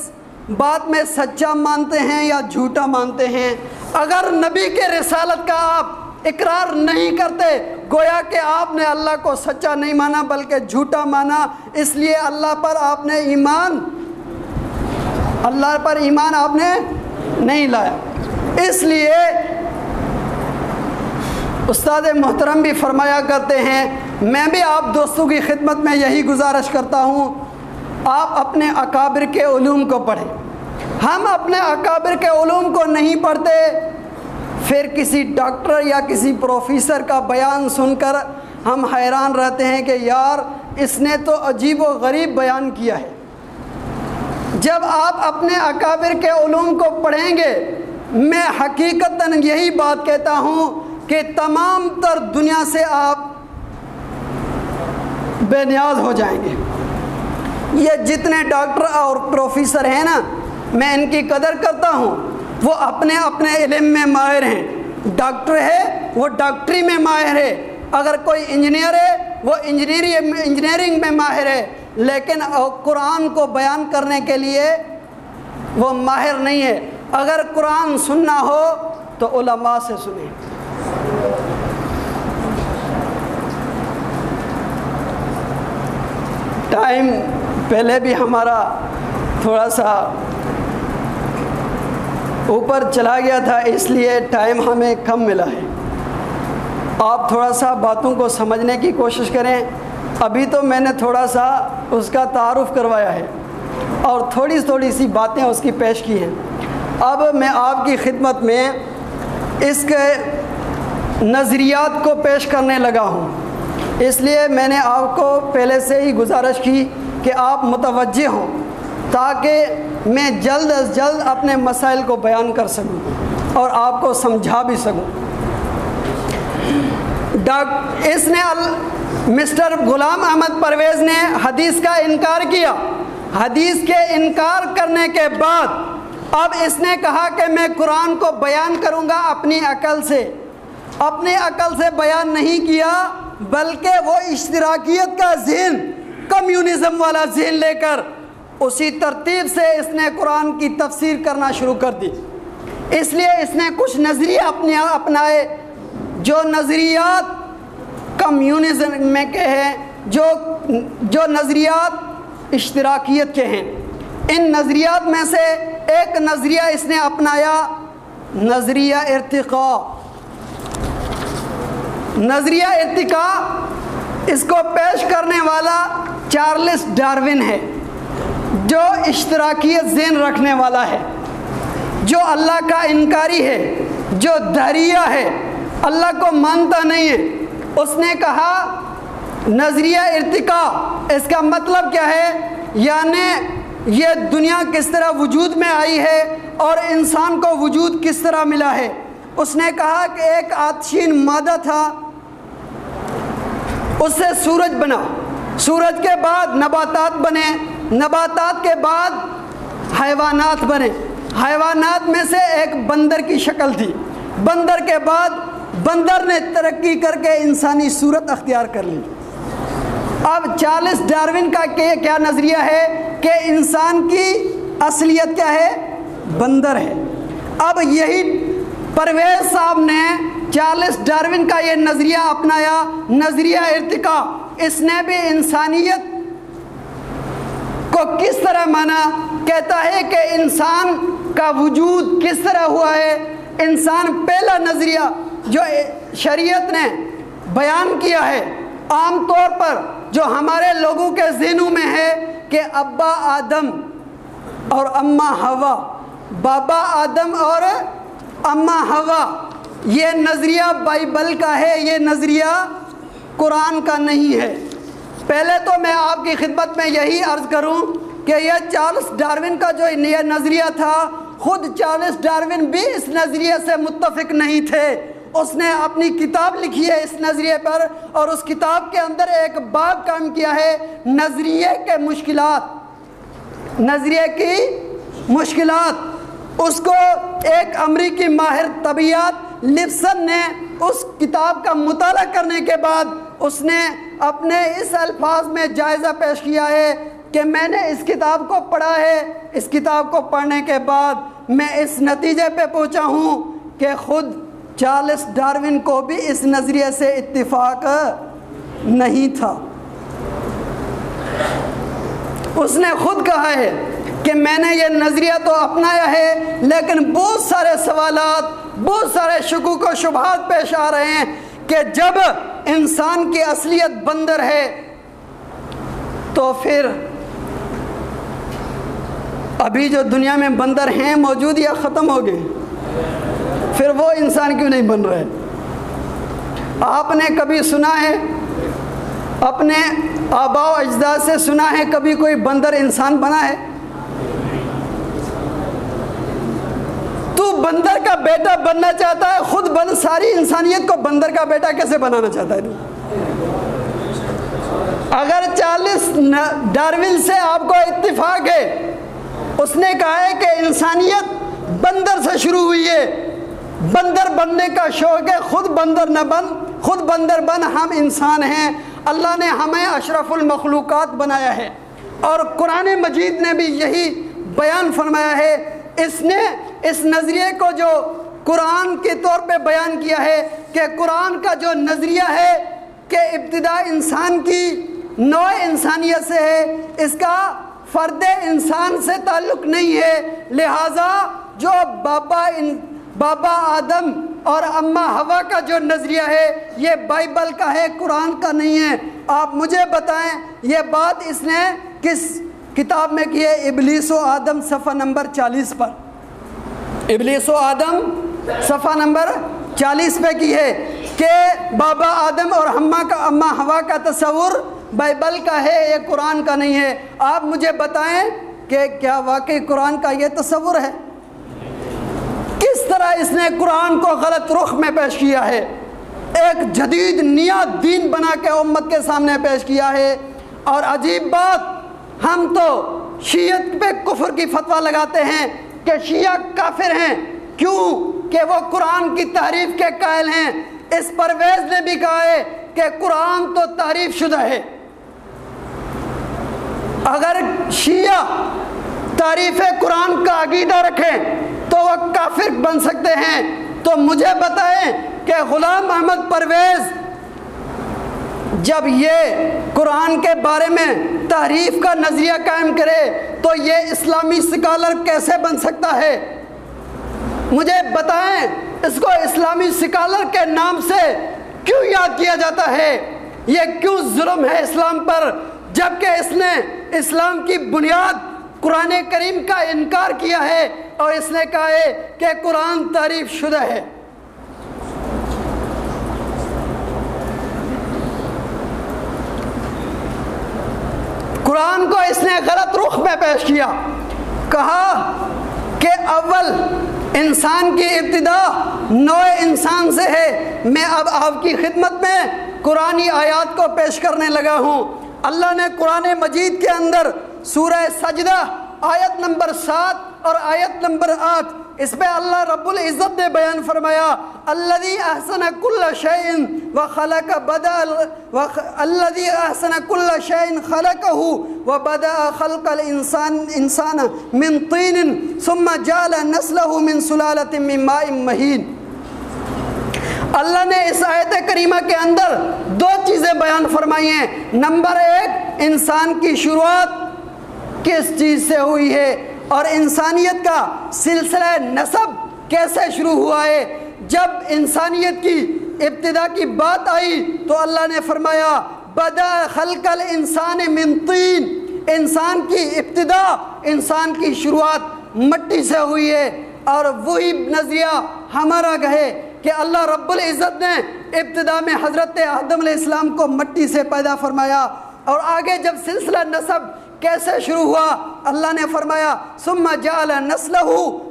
بات میں سچا مانتے ہیں یا جھوٹا مانتے ہیں؟ اگر نبی کے رسالت کا آپ اقرار نہیں کرتے، گویا کہ آپ نے اللہ کو سچا نہیں مانا بلکہ جھوٹا مانا، اس لیے اللہ پر آپ نے ایمان، اللہ پر ایمان آپ نے نہیں لایا۔ اس لیے استاد محترم بھی فرمایا کرتے ہیں میں بھی آپ دوستوں کی خدمت میں یہی گزارش کرتا ہوں، آپ اپنے اکابر کے علوم کو پڑھیں۔ ہم اپنے اکابر کے علوم کو نہیں پڑھتے، پھر کسی ڈاکٹر یا کسی پروفیسر کا بیان سن کر ہم حیران رہتے ہیں کہ یار، اس نے تو عجیب و غریب بیان کیا ہے۔ جب آپ اپنے اکابر کے علوم کو پڑھیں گے، میں حقیقتاً یہی بات کہتا ہوں کہ تمام تر دنیا سے آپ بے نیاز ہو جائیں گے۔ یہ جتنے ڈاکٹر اور پروفیسر ہیں نا، میں ان کی قدر کرتا ہوں۔ وہ اپنے اپنے علم میں ماہر ہیں۔ ڈاکٹر ہے، وہ ڈاکٹری میں ماہر ہے۔ اگر کوئی انجینئر ہے، وہ انجینئرنگ میں ماہر ہے۔ لیکن قرآن کو بیان کرنے کے لیے وہ ماہر نہیں ہے۔ اگر قرآن سننا ہو تو علماء سے سنیں۔ ٹائم پہلے بھی ہمارا تھوڑا سا اوپر چلا گیا تھا، اس لیے ٹائم ہمیں کم ملا ہے۔ آپ تھوڑا سا باتوں کو سمجھنے کی کوشش کریں۔ ابھی تو میں نے تھوڑا سا اس کا تعارف کروایا ہے اور تھوڑی تھوڑی سی باتیں اس کی پیش کی ہیں۔ اب میں آپ کی خدمت میں اس کے نظریات کو پیش کرنے لگا ہوں۔ اس لیے میں نے آپ کو پہلے سے ہی گزارش کی کہ آپ متوجہ ہوں تاکہ میں جلد از جلد اپنے مسائل کو بیان کر سکوں اور آپ کو سمجھا بھی سکوں۔ ڈاک اس نے مسٹر غلام احمد پرویز نے حدیث کا انکار کیا۔ حدیث کے انکار کرنے کے بعد اب اس نے کہا کہ میں قرآن کو بیان کروں گا اپنی عقل سے۔ اپنی عقل سے بیان نہیں کیا بلکہ وہ اشتراکیت کا ذہن، کمیونزم والا ذہن لے کر اسی ترتیب سے اس نے قرآن کی تفسیر کرنا شروع کر دی۔ اس لیے اس نے کچھ نظریے اپنے اپنائے، جو نظریات کمیونزم میں کے ہیں، جو جو نظریات اشتراکیت کے ہیں۔ ان نظریات میں سے ایک نظریہ اس نے اپنایا، نظریہ ارتقاء۔ نظریہ ارتقاء اس کو پیش کرنے والا چارلس ڈارون ہے، جو اشتراکیت ذہن رکھنے والا ہے، جو اللہ کا انکاری ہے، جو دہریہ ہے، اللہ کو مانتا نہیں ہے۔ اس نے کہا، نظریہ ارتقاء اس کا مطلب کیا ہے؟ یعنی یہ دنیا کس طرح وجود میں آئی ہے اور انسان کو وجود کس طرح ملا ہے؟ اس نے کہا کہ ایک آتشین مادہ تھا۔ اس سے سورج بنا۔ سورج کے بعد نباتات بنے۔ نباتات کے بعد حیوانات بنے۔ حیوانات میں سے ایک بندر کی شکل تھی۔ بندر کے بعد بندر نے ترقی کر کے انسانی صورت اختیار کر لی۔ اب چارلس ڈارون کا کیا نظریہ ہے کہ انسان کی اصلیت کیا ہے؟ بندر ہے۔ اب یہی پرویز صاحب نے چارلس ڈارون کا یہ نظریہ اپنایا، نظریہ ارتقاء، اس نے بھی انسانیت کو کس طرح مانا؟ کہتا ہے کہ انسان کا وجود کس طرح ہوا ہے؟ انسان پہلا نظریہ جو شریعت نے بیان کیا ہے، عام طور پر جو ہمارے لوگوں کے ذہنوں میں ہے کہ ابا آدم اور اماں ہوا بابا آدم اور اماں ہوا یہ نظریہ بائبل کا ہے، یہ نظریہ قرآن کا نہیں ہے۔ پہلے تو میں آپ کی خدمت میں یہی عرض کروں کہ یہ چارلس ڈارون کا جو یہ نظریہ تھا، خود چارلس ڈارون بھی اس نظریے سے متفق نہیں تھے۔ اس نے اپنی کتاب لکھی ہے اس نظریے پر اور اس کتاب کے اندر ایک باب کام کیا ہے، نظریے کے مشکلات۔ نظریے کی مشکلات۔ اس کو ایک امریکی ماہر طبیعت لپسن نے اس کتاب کا مطالعہ کرنے کے بعد اس نے اپنے اس الفاظ میں جائزہ پیش کیا ہے کہ میں نے اس کتاب کو پڑھا ہے۔ اس کتاب کو پڑھنے کے بعد میں اس نتیجے پہ پہنچا ہوں کہ خود چارلس ڈارون کو بھی اس نظریے سے اتفاق نہیں تھا۔ اس نے خود کہا ہے کہ میں نے یہ نظریہ تو اپنایا ہے، لیکن بہت سارے سوالات بہت سارے شکوک و شبہات پیش آ رہے ہیں کہ جب انسان کی اصلیت بندر ہے تو پھر ابھی جو دنیا میں بندر ہیں موجود یا ختم ہو گئے، پھر وہ انسان کیوں نہیں بن رہے؟ آپ نے کبھی سنا ہے؟ اپنے آبا و اجداد سے سنا ہے کبھی کوئی بندر انسان بنا ہے؟ بندر کا بیٹا بننا چاہتا ہے، خود بن، ساری انسانیت کو بندر کا بیٹا کیسے بنانا چاہتا ہے؟ تو اگر چالیس ڈارون سے آپ کو اتفاق ہے، اس نے کہا ہے کہ انسانیت بندر سے شروع ہوئی ہے۔ بندر بننے کا شوق ہے، خود بندر نہ بن، خود بندر بن، ہم انسان ہیں۔ اللہ نے ہمیں اشرف المخلوقات بنایا ہے۔ اور قرآن مجید نے بھی یہی بیان فرمایا ہے اس نے اس نظریے کو جو قرآن کے طور پہ بیان کیا ہے کہ قرآن کا جو نظریہ ہے کہ ابتدا انسان کی نوع انسانیت سے ہے، اس کا فرد انسان سے تعلق نہیں ہے۔ لہٰذا جو بابا ان بابا آدم اور اماں ہوا کا جو نظریہ ہے، یہ بائبل کا ہے، قرآن کا نہیں ہے۔ آپ مجھے بتائیں، یہ بات اس نے کس کتاب میں کی ہے؟ ابلیس و آدم صفحہ نمبر چالیس پر۔ ابلیس و آدم صفحہ نمبر چالیس پہ کی ہے کہ بابا آدم اور ہما کا اماں ہوا کا تصور بائبل کا ہے، یہ قرآن کا نہیں ہے۔ آپ مجھے بتائیں کہ کیا واقعی قرآن کا یہ تصور ہے؟ کس طرح اس نے قرآن کو غلط رخ میں پیش کیا ہے؟ ایک جدید نیا دین بنا کے امت کے سامنے پیش کیا ہے۔ اور عجیب بات ہم تو شیعت پہ کفر کی فتویٰ لگاتے ہیں کہ شیعہ کافر ہیں۔ کیوں؟ کہ وہ قرآن کی تعریف کے قائل ہیں۔ اس پرویز نے بھی کہا ہے کہ قرآن تو تعریف شدہ ہے۔ اگر شیعہ تعریف قرآن کا عقیدہ رکھیں تو وہ کافر بن سکتے ہیں۔ تو مجھے بتائیں کہ غلام احمد پرویز جب یہ قرآن کے بارے میں تحریف کا نظریہ قائم کرے تو یہ اسلامی سکالر کیسے بن سکتا ہے؟ مجھے بتائیں، اس کو اسلامی سکالر کے نام سے کیوں یاد کیا جاتا ہے؟ یہ کیوں ظلم ہے اسلام پر؟ جبکہ اس نے اسلام کی بنیاد قرآن کریم کا انکار کیا ہے اور اس نے کہا ہے کہ قرآن تعریف شدہ ہے۔ قرآن کو اس نے غلط رخ میں پیش کیا۔ کہا کہ اول انسان کی ابتدا نو انسان سے ہے۔ میں اب آپ کی خدمت میں قرآنی آیات کو پیش کرنے لگا ہوں۔ اللہ نے قرآن مجید کے اندر سورہ سجدہ آیت نمبر سات اور آیت نمبر آٹھ، اس پہ اللہ رب العزت نے بیان فرمایا الذي احسن كل شيء وخلق بدا الذي احسن كل شيء خلقه وبدا خلق الانسان، انسان من طين ثم جعل نسله من سلاله من ماء مهين اللہ نے اس آیت کریمہ کے اندر دو چیزیں بیان فرمائی ہیں۔ نمبر ایک، انسان کی شروعات کس چیز سے ہوئی ہے؟ اور انسانیت کا سلسلہ نصب کیسے شروع ہوا ہے؟ جب انسانیت کی ابتدا کی بات آئی تو اللہ نے فرمایا، بدا خلق الانسان من طین۔ انسان کی ابتدا، انسان کی شروعات مٹی سے ہوئی ہے۔ اور وہی نظریہ ہمارا کہے کہ اللہ رب العزت نے ابتدا میں حضرت آدم علیہ السلام کو مٹی سے پیدا فرمایا۔ اور آگے جب سلسلہ نصب کیسے شروع ہوا؟ اللہ نے فرمایا، ثم جعل نسلہ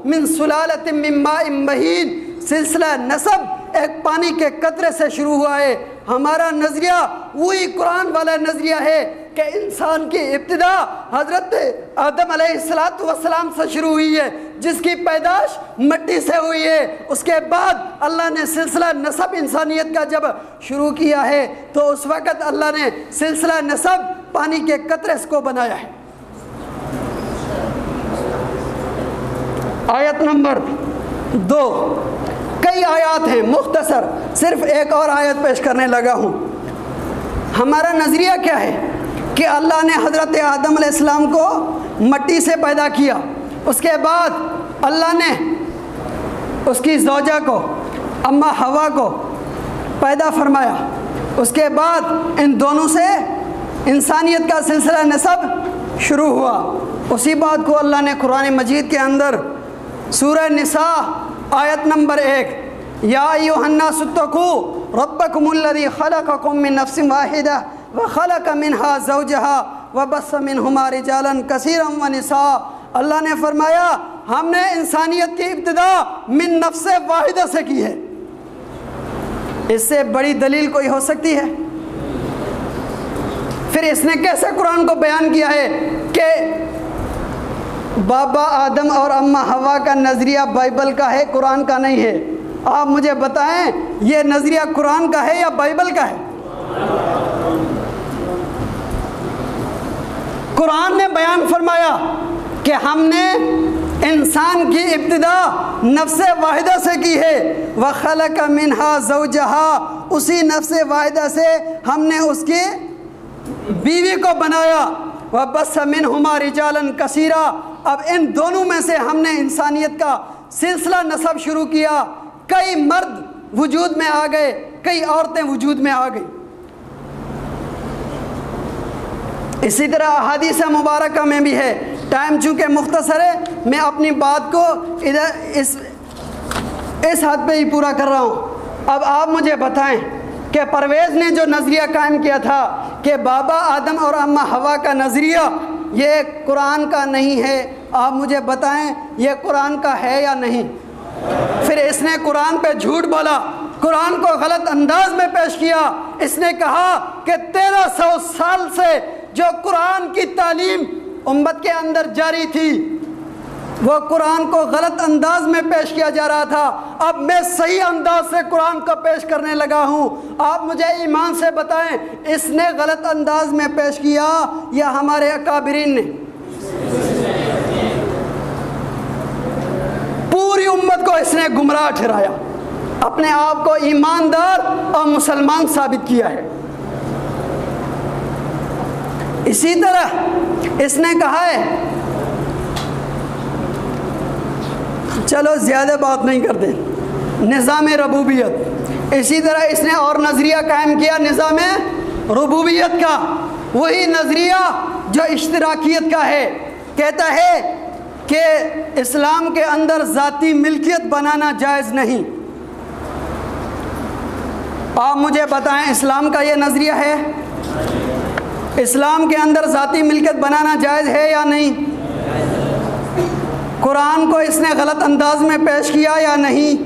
من سلالت من ماء مہین۔ سلسلہ نصب ایک پانی کے قطرے سے شروع ہوا ہے۔ ہمارا نظریہ وہی قرآن والا نظریہ ہے کہ انسان کی ابتدا حضرت آدم علیہ السلاۃ والسلام سے شروع ہوئی ہے، جس کی پیداش مٹی سے ہوئی ہے۔ اس کے بعد اللہ نے سلسلہ نصب انسانیت کا جب شروع کیا ہے، تو اس وقت اللہ نے سلسلہ نصب پانی کے قطرے کو بنایا ہے۔ آیت نمبر دو۔ کئی آیات ہیں، مختصر، صرف ایک اور آیت پیش کرنے لگا ہوں۔ ہمارا نظریہ کیا ہے؟ کہ اللہ نے حضرت آدم علیہ السلام کو مٹی سے پیدا کیا۔ اس کے بعد اللہ نے اس کی زوجہ کو اماں ہوا کو پیدا فرمایا۔ اس کے بعد ان دونوں سے انسانیت کا سلسلہ نصب شروع ہوا۔ اسی بات کو اللہ نے قرآن مجید کے اندر سورہ نساء آیت نمبر ایک، یا ایوہ الناس اتقو ربکم الذی خلقکم من نفس واحدہ وخلق منہا زوجہا وبس منہما رجالا کثیرا ونساء۔ اللہ نے فرمایا، ہم نے انسانیت کی ابتدا من نفس واحدہ سے کی ہے۔ اس سے بڑی دلیل کوئی ہو سکتی ہے؟ پھر اس نے کیسے قرآن کو بیان کیا ہے کہ بابا آدم اور اماں ہوا کا نظریہ بائبل کا ہے، قرآن کا نہیں ہے؟ آپ مجھے بتائیں، یہ نظریہ قرآن کا ہے یا بائبل کا ہے؟ قرآن نے بیان فرمایا کہ ہم نے انسان کی ابتدا نفس واحدہ سے کی ہے۔ وَخَلَقَ مِنْهَا زَوْجَهَا، اسی نفس واحدہ سے ہم نے اس کی بیوی کو بنایا وَبَسَ مِنْهُمَا رِجَالًا كَثِيرًا اب ان دونوں میں سے ہم نے انسانیت کا سلسلہ نصب شروع کیا۔ کئی مرد وجود میں آ گئے، کئی عورتیں وجود میں آ گئی اسی طرح احادیث مبارکہ میں بھی ہے۔ ٹائم چونکہ مختصر ہے، میں اپنی بات کو ادھر اس اس حد پہ ہی پورا کر رہا ہوں۔ اب آپ مجھے بتائیں۔ کہ پرویز نے جو نظریہ قائم کیا تھا کہ بابا آدم اور اماں ہوا کا نظریہ یہ قرآن کا نہیں ہے، آپ مجھے بتائیں یہ قرآن کا ہے یا نہیں؟ پھر اس نے قرآن پہ جھوٹ بولا، قرآن کو غلط انداز میں پیش کیا۔ اس نے کہا کہ تیرہ سو سال سے جو قرآن کی تعلیم امت کے اندر جاری تھی وہ قرآن کو غلط انداز میں پیش کیا جا رہا تھا۔ اب میں صحیح انداز سے قرآن کو پیش کرنے لگا ہوں۔ آپ مجھے ایمان سے بتائیں، اس نے غلط انداز میں پیش کیا یا ہمارے اکابرین نے؟ پوری امت کو اس نے گمراہ ٹھہرایا۔ اپنے آپ کو ایماندار اور مسلمان ثابت کیا ہے۔ اسی طرح اس نے کہا ہے چلو زیادہ بات نہیں کرتے۔ نظام ربوبیت۔ اسی طرح اس نے اور نظریہ قائم کیا نظام ربوبیت کا۔ وہی نظریہ جو اشتراکیت کا ہے۔ کہتا ہے کہ اسلام کے اندر ذاتی ملکیت بنانا جائز نہیں۔ آپ مجھے بتائیں اسلام کا یہ نظریہ ہے؟ اسلام کے اندر ذاتی ملکیت بنانا جائز ہے یا نہیں؟ قرآن کو اس نے غلط انداز میں پیش کیا یا نہیں؟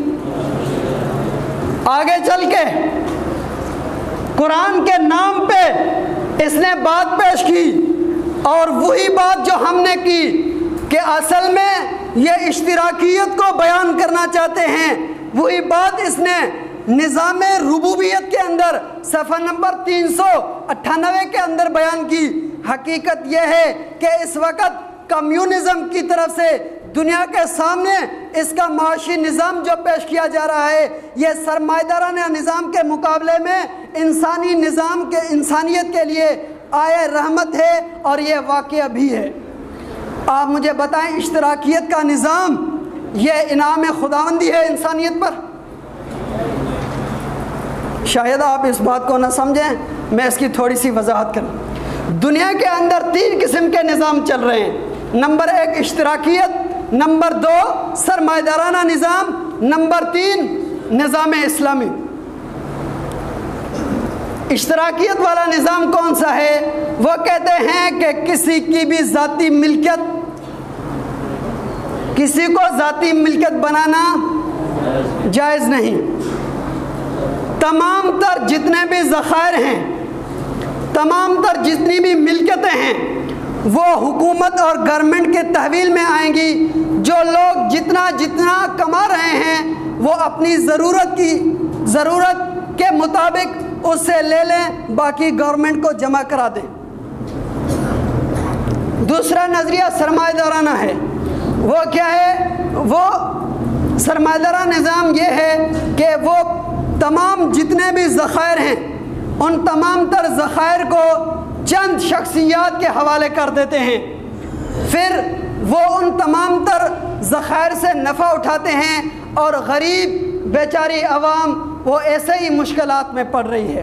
آگے چل کے قرآن کے نام پہ اس نے بات پیش کی اور وہی بات جو ہم نے کی کہ اصل میں یہ اشتراکیت کو بیان کرنا چاہتے ہیں، وہی بات اس نے نظام ربوبیت کے اندر صفحہ نمبر تین سو اٹھانوے کے اندر بیان کی۔ حقیقت یہ ہے کہ اس وقت کمیونزم کی طرف سے دنیا کے سامنے اس کا معاشی نظام جو پیش کیا جا رہا ہے، یہ سرمایہ دارانہ نظام کے مقابلے میں انسانی نظام کے، انسانیت کے لیے آئے رحمت ہے اور یہ واقعہ بھی ہے۔ آپ مجھے بتائیں اشتراکیت کا نظام، یہ انعام خداوندی ہے انسانیت پر؟ شاید آپ اس بات کو نہ سمجھیں، میں اس کی تھوڑی سی وضاحت کروں۔ دنیا کے اندر تین قسم کے نظام چل رہے ہیں۔ نمبر ایک، اشتراکیت نمبر دو سرمایہ دارانہ نظام. نمبر تین، نظام اسلامی. اشتراکیت والا نظام کون سا ہے؟ وہ کہتے ہیں کہ کسی کی بھی ذاتی ملکیت، کسی کو ذاتی ملکیت بنانا جائز نہیں۔ تمام تر جتنے بھی ذخائر ہیں، تمام تر جتنی بھی ملکتیں ہیں وہ حکومت اور گورنمنٹ کے تحویل میں آئیں گی، جو لوگ جتنا جتنا کما رہے ہیں، وہ اپنی ضرورت کی ضرورت کے مطابق اس سے لے لیں، باقی گورنمنٹ کو جمع کرا دیں۔ دوسرا نظریہ سرمایہ دارانہ ہے۔ وہ کیا ہے؟ وہ سرمایہ دارہ نظام یہ ہے کہ وہ تمام جتنے بھی ذخائر ہیں، ان تمام تر ذخائر کو چند شخصیات کے حوالے کر دیتے ہیں۔ پھر وہ ان تمام تر ذخائر سے نفع اٹھاتے ہیں اور غریب بیچاری عوام وہ ایسے ہی مشکلات میں پڑ رہی ہے۔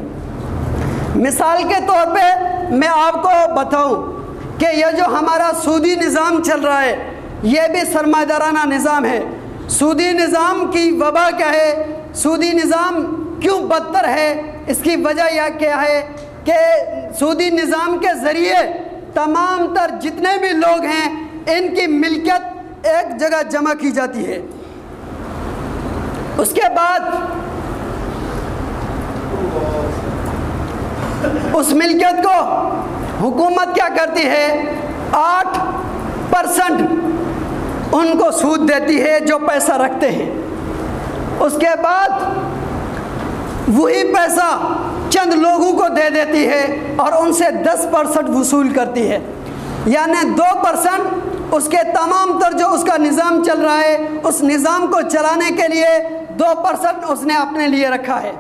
مثال کے طور پہ میں آپ کو بتاؤں کہ یہ جو ہمارا سودی نظام چل رہا ہے، یہ بھی سرمایہ دارانہ نظام ہے۔ سودی نظام کی وبا کیا ہے؟ سودی نظام کیوں بدتر ہے؟ اس کی وجہ یہ کیا ہے کہ سودی نظام کے ذریعے تمام تر جتنے بھی لوگ ہیں، ان کی ملکیت ایک جگہ جمع کی جاتی ہے۔ اس کے بعد اس ملکیت کو حکومت کیا کرتی ہے؟ آٹھ پرسنٹ ان کو سود دیتی ہے جو پیسہ رکھتے ہیں۔ اس کے بعد وہی پیسہ چند لوگوں کو دے دیتی ہے اور ان سے دس پرسنٹ وصول کرتی ہے۔ یعنی دو پرسنٹ اس کے تمام تر جو اس کا نظام چل رہا ہے، اس نظام کو چلانے کے لیے دو پرسنٹ اس نے اپنے لیے رکھا ہے۔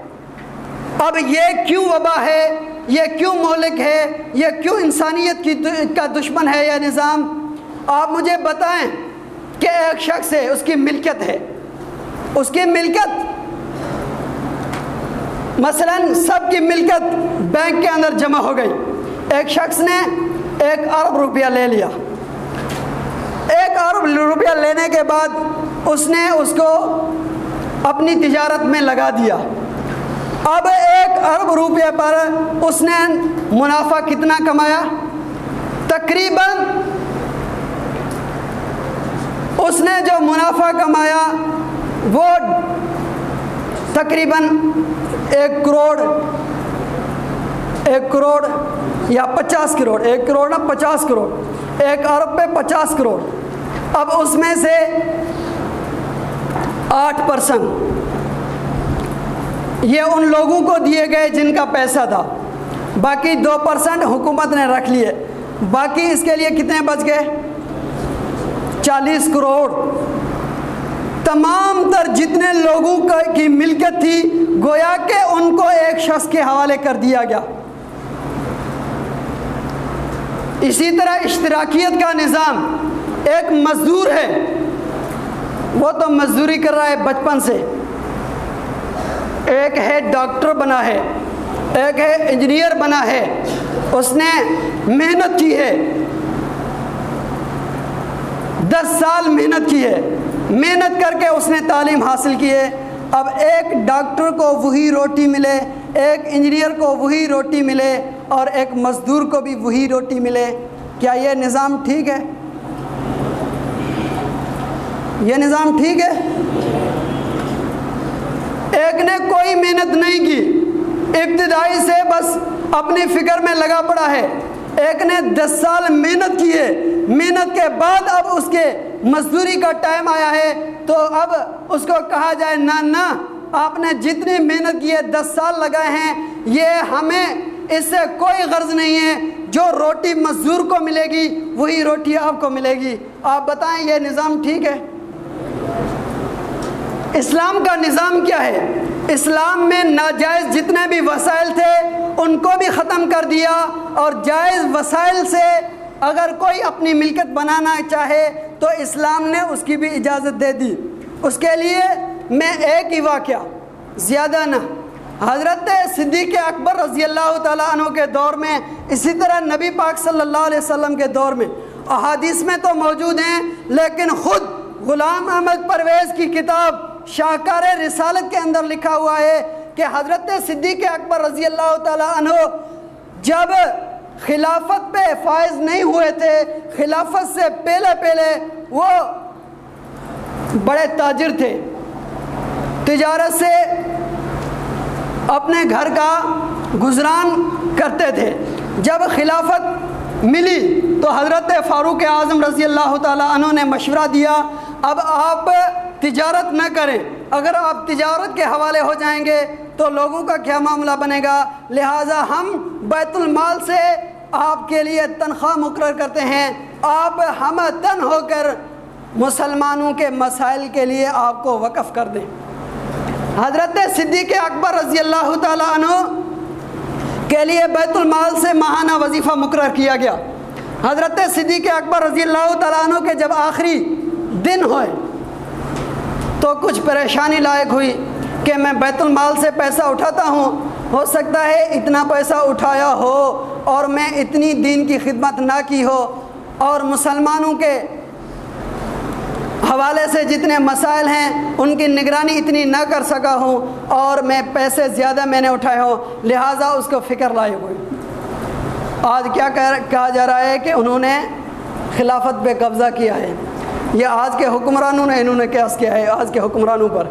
اب یہ کیوں وبا ہے؟ یہ کیوں مولک ہے؟ یہ کیوں انسانیت کی کا دشمن ہے یہ نظام؟ آپ مجھے بتائیں کہ ایک شخص ہے، اس کی ملکت ہے۔ اس کی ملکت مثلا سب کی ملکت بینک کے اندر جمع ہو گئی۔ ایک شخص نے ایک ارب روپیہ لے لیا۔ ایک ارب روپیہ لینے کے بعد اس نے اس کو اپنی تجارت میں لگا دیا۔ اب ایک ارب روپے پر اس نے منافع کتنا کمایا؟ تقریباً اس نے جو منافع کمایا وہ تقریباً ایک کروڑ ایک کروڑ یا پچاس کروڑ، ایک کروڑ نہ پچاس کروڑ، ایک ارب پہ پچاس کروڑ۔ اب اس میں سے آٹھ پرسنٹ یہ ان لوگوں کو دیے گئے جن کا پیسہ تھا۔ باقی دو پرسنٹ حکومت نے رکھ لیے۔ باقی اس کے لیے کتنے بچ گئے؟ چالیس کروڑ۔ تمام تر جتنے لوگوں کی ملکت تھی، گویا کہ ان کو ایک شخص کے حوالے کر دیا گیا۔ اسی طرح اشتراکیت کا نظام ایک مزدور ہے۔ وہ تو مزدوری کر رہا ہے بچپن سے۔ ایک ہے ڈاکٹر بنا ہے، ایک ہے انجینئر بنا ہے۔ اس نے محنت کی ہے۔ دس سال محنت کی ہے۔ محنت کر کے اس نے تعلیم حاصل کی ہے۔ اب ایک ڈاکٹر کو وہی روٹی ملے، ایک انجینئر کو وہی روٹی ملے اور ایک مزدور کو بھی وہی روٹی ملے۔ کیا یہ نظام ٹھیک ہے؟ یہ نظام ٹھیک ہے؟ ایک نے کوئی محنت نہیں کی۔ ابتدائی سے بس اپنی فکر میں لگا پڑا ہے۔ ایک نے دس سال محنت کی ہے۔ محنت کے بعد اب اس کے مزدوری کا ٹائم آیا ہے، تو اب اس کو کہا جائے، نہ نہ، آپ نے جتنی محنت کی ہے، دس سال لگائے ہیں، یہ ہمیں اس سے کوئی غرض نہیں ہے۔ جو روٹی مزدور کو ملے گی، وہی روٹی آپ کو ملے گی۔ آپ بتائیں، یہ نظام ٹھیک ہے؟ اسلام کا نظام کیا ہے؟ اسلام میں ناجائز جتنے بھی وسائل تھے، ان کو بھی ختم کر دیا اور جائز وسائل سے اگر کوئی اپنی ملکت بنانا چاہے تو اسلام نے اس کی بھی اجازت دے دی۔ اس کے لیے میں ایک ہی واقعہ، زیادہ نہ۔ حضرت صدیق اکبر رضی اللہ تعالیٰ عنہ کے دور میں، اسی طرح نبی پاک صلی اللہ علیہ وسلم کے دور میں۔ احادیث میں تو موجود ہیں، لیکن خود غلام احمد پرویز کی کتاب شاہکار رسالت کے اندر لکھا ہوا ہے کہ حضرت صدیق اکبر رضی اللہ تعالیٰ عنہ جب خلافت پہ فائز نہیں ہوئے تھے، خلافت سے پہلے پہلے وہ بڑے تاجر تھے۔ تجارت سے اپنے گھر کا گزران کرتے تھے۔ جب خلافت ملی تو حضرت فاروق اعظم رضی اللہ تعالیٰ عنہ نے مشورہ دیا، اب آپ تجارت نہ کریں۔ اگر آپ تجارت کے حوالے ہو جائیں گے تو لوگوں کا کیا معاملہ بنے گا؟ لہٰذا ہم بیت المال سے آپ کے لیے تنخواہ مقرر کرتے ہیں۔ آپ ہم تن ہو کر مسلمانوں کے مسائل کے لیے آپ کو وقف کر دیں۔ حضرت صدیق اکبر رضی اللہ تعالیٰ عنہ کے لیے بیت المال سے ماہانہ وظیفہ مقرر کیا گیا۔ حضرت صدیق اکبر رضی اللہ تعالیٰ عنہ کے جب آخری دن ہوئے تو کچھ پریشانی لائق ہوئی۔ کہ میں بیت المال سے پیسہ اٹھاتا ہوں۔ ہو سکتا ہے اتنا پیسہ اٹھایا ہو اور میں اتنی دین کی خدمت نہ کی ہو۔ اور مسلمانوں کے حوالے سے جتنے مسائل ہیں، ان کی نگرانی اتنی نہ کر سکا ہوں اور میں پیسے زیادہ میں نے اٹھائے ہوں۔ لہٰذا اس کو فکر لائے ہوئے۔ آج کیا کہا جا رہا ہے کہ انہوں نے خلافت پہ قبضہ کیا ہے۔ یہ آج کے حکمرانوں نے انہوں نے قیاس کیا ہے۔ آج کے حکمرانوں پر۔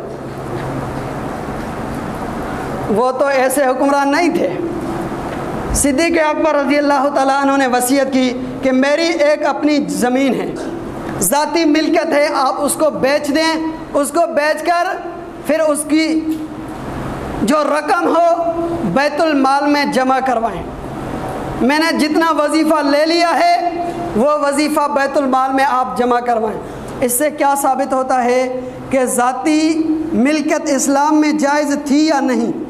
وہ تو ایسے حکمران نہیں تھے۔ صدیق اکبر رضی اللہ تعالیٰ عنہ نے وصیت کی کہ میری ایک اپنی زمین ہے، ذاتی ملکت ہے، آپ اس کو بیچ دیں۔ اس کو بیچ کر پھر اس کی جو رقم ہو، بیت المال میں جمع کروائیں۔ میں نے جتنا وظیفہ لے لیا ہے، وہ وظیفہ بیت المال میں آپ جمع کروائیں۔ اس سے کیا ثابت ہوتا ہے کہ ذاتی ملکت اسلام میں جائز تھی یا نہیں؟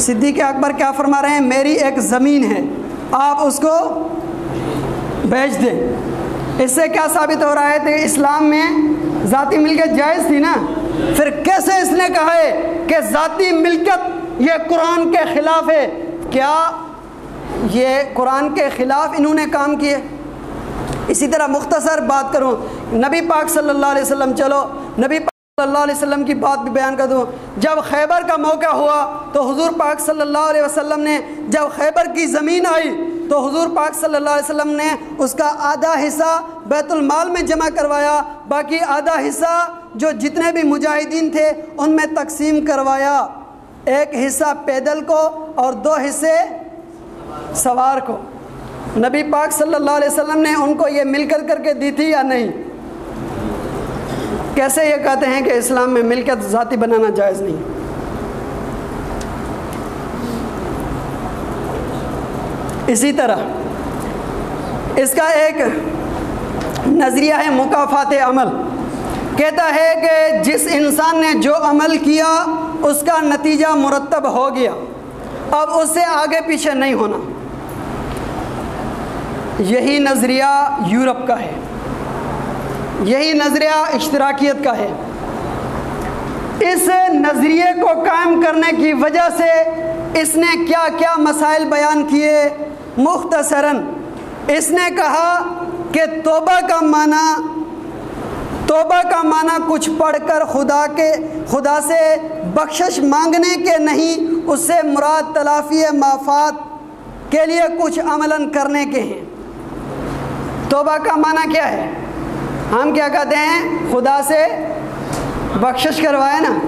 صدیق اکبر کیا فرما رہے ہیں؟ میری ایک زمین ہے۔ آپ اس کو بیچ دیں۔ اس سے کیا ثابت ہو رہا ہے کہ اسلام میں ذاتی ملکت جائز تھی نا؟ پھر کیسے اس نے کہا ہے کہ ذاتی ملکت یہ قرآن کے خلاف ہے؟ کیا یہ قرآن کے خلاف انہوں نے کام کیے اسی طرح مختصر بات کروں۔ نبی پاک صلی اللہ علیہ وسلم، چلو۔ نبی پاک صلی اللہ علیہ وسلم کی بات بھی بیان کر دوں۔ جب خیبر کا موقع ہوا تو حضور پاک صلی اللہ علیہ وسلم نے جب خیبر کی زمین آئی تو حضور پاک صلی اللہ علیہ وسلم نے اس کا آدھا حصہ بیت المال میں جمع کروایا۔ باقی آدھا حصہ جو جتنے بھی مجاہدین تھے ان میں تقسیم کروایا۔ ایک حصہ پیدل کو اور دو حصے سوار کو۔ نبی پاک صلی اللہ علیہ وسلم نے ان کو یہ مل کر کر کے دی تھی یا نہیں؟ کیسے یہ کہتے ہیں کہ اسلام میں ملکت ذاتی بنانا جائز نہیں؟ اسی طرح، اس کا ایک نظریہ ہے مقافات عمل۔ کہتا ہے کہ جس انسان نے جو عمل کیا، اس کا نتیجہ مرتب ہو گیا۔ اب اس سے آگے پیچھے نہیں ہونا۔ یہی نظریہ یورپ کا ہے۔ یہی نظریہ اشتراکیت کا ہے۔ اس نظریے کو قائم کرنے کی وجہ سے اس نے کیا کیا مسائل بیان کیے۔ مختصراً اس نے کہا کہ توبہ کا معنی، توبہ کا معنی کچھ پڑھ کر خدا کے، خدا سے بخشش مانگنے کے نہیں، اس سے مراد تلافی مافات کے لیے کچھ عملاً کرنے کے ہیں۔ توبہ کا معنی کیا ہے؟ ہم کیا کہتے ہیں؟ خدا سے بخشش کروائے نا۔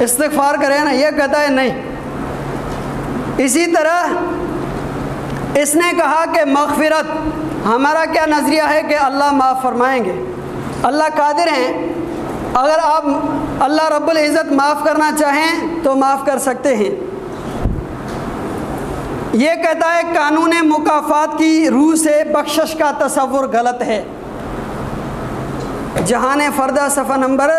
استغفار کرے نا، یہ کہتا ہے نہیں۔ اسی طرح اس نے کہا کہ مغفرت، ہمارا کیا نظریہ ہے کہ اللہ معاف فرمائیں گے؟ اللہ قادر ہیں۔ اگر آپ اللہ رب العزت معاف کرنا چاہیں تو معاف کر سکتے ہیں۔ یہ کہتا ہے قانون مقافات کی روح سے بخشش کا تصور غلط ہے۔ جہان فردہ صفحہ نمبر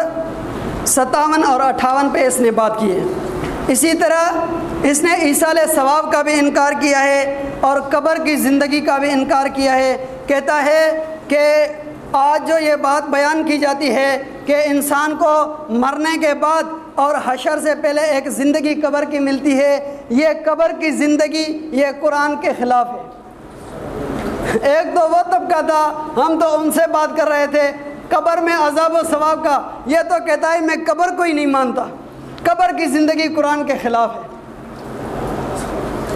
ستاون اور اٹھاون پہ اس نے بات کی ہے۔ اسی طرح اس نے عیسال ثواب کا بھی انکار کیا ہے اور قبر کی زندگی کا بھی انکار کیا ہے۔ کہتا ہے کہ آج جو یہ بات بیان کی جاتی ہے کہ انسان کو مرنے کے بعد اور حشر سے پہلے ایک زندگی قبر کی ملتی ہے، یہ قبر کی زندگی، یہ قرآن کے خلاف ہے۔ ایک تو وہ طبقہ تھا، ہم تو ان سے بات کر رہے تھے۔ قبر میں عذاب و ثواب کا یہ تو کہتا ہے میں قبر کو ہی نہیں مانتا۔ قبر کی زندگی قرآن کے خلاف ہے۔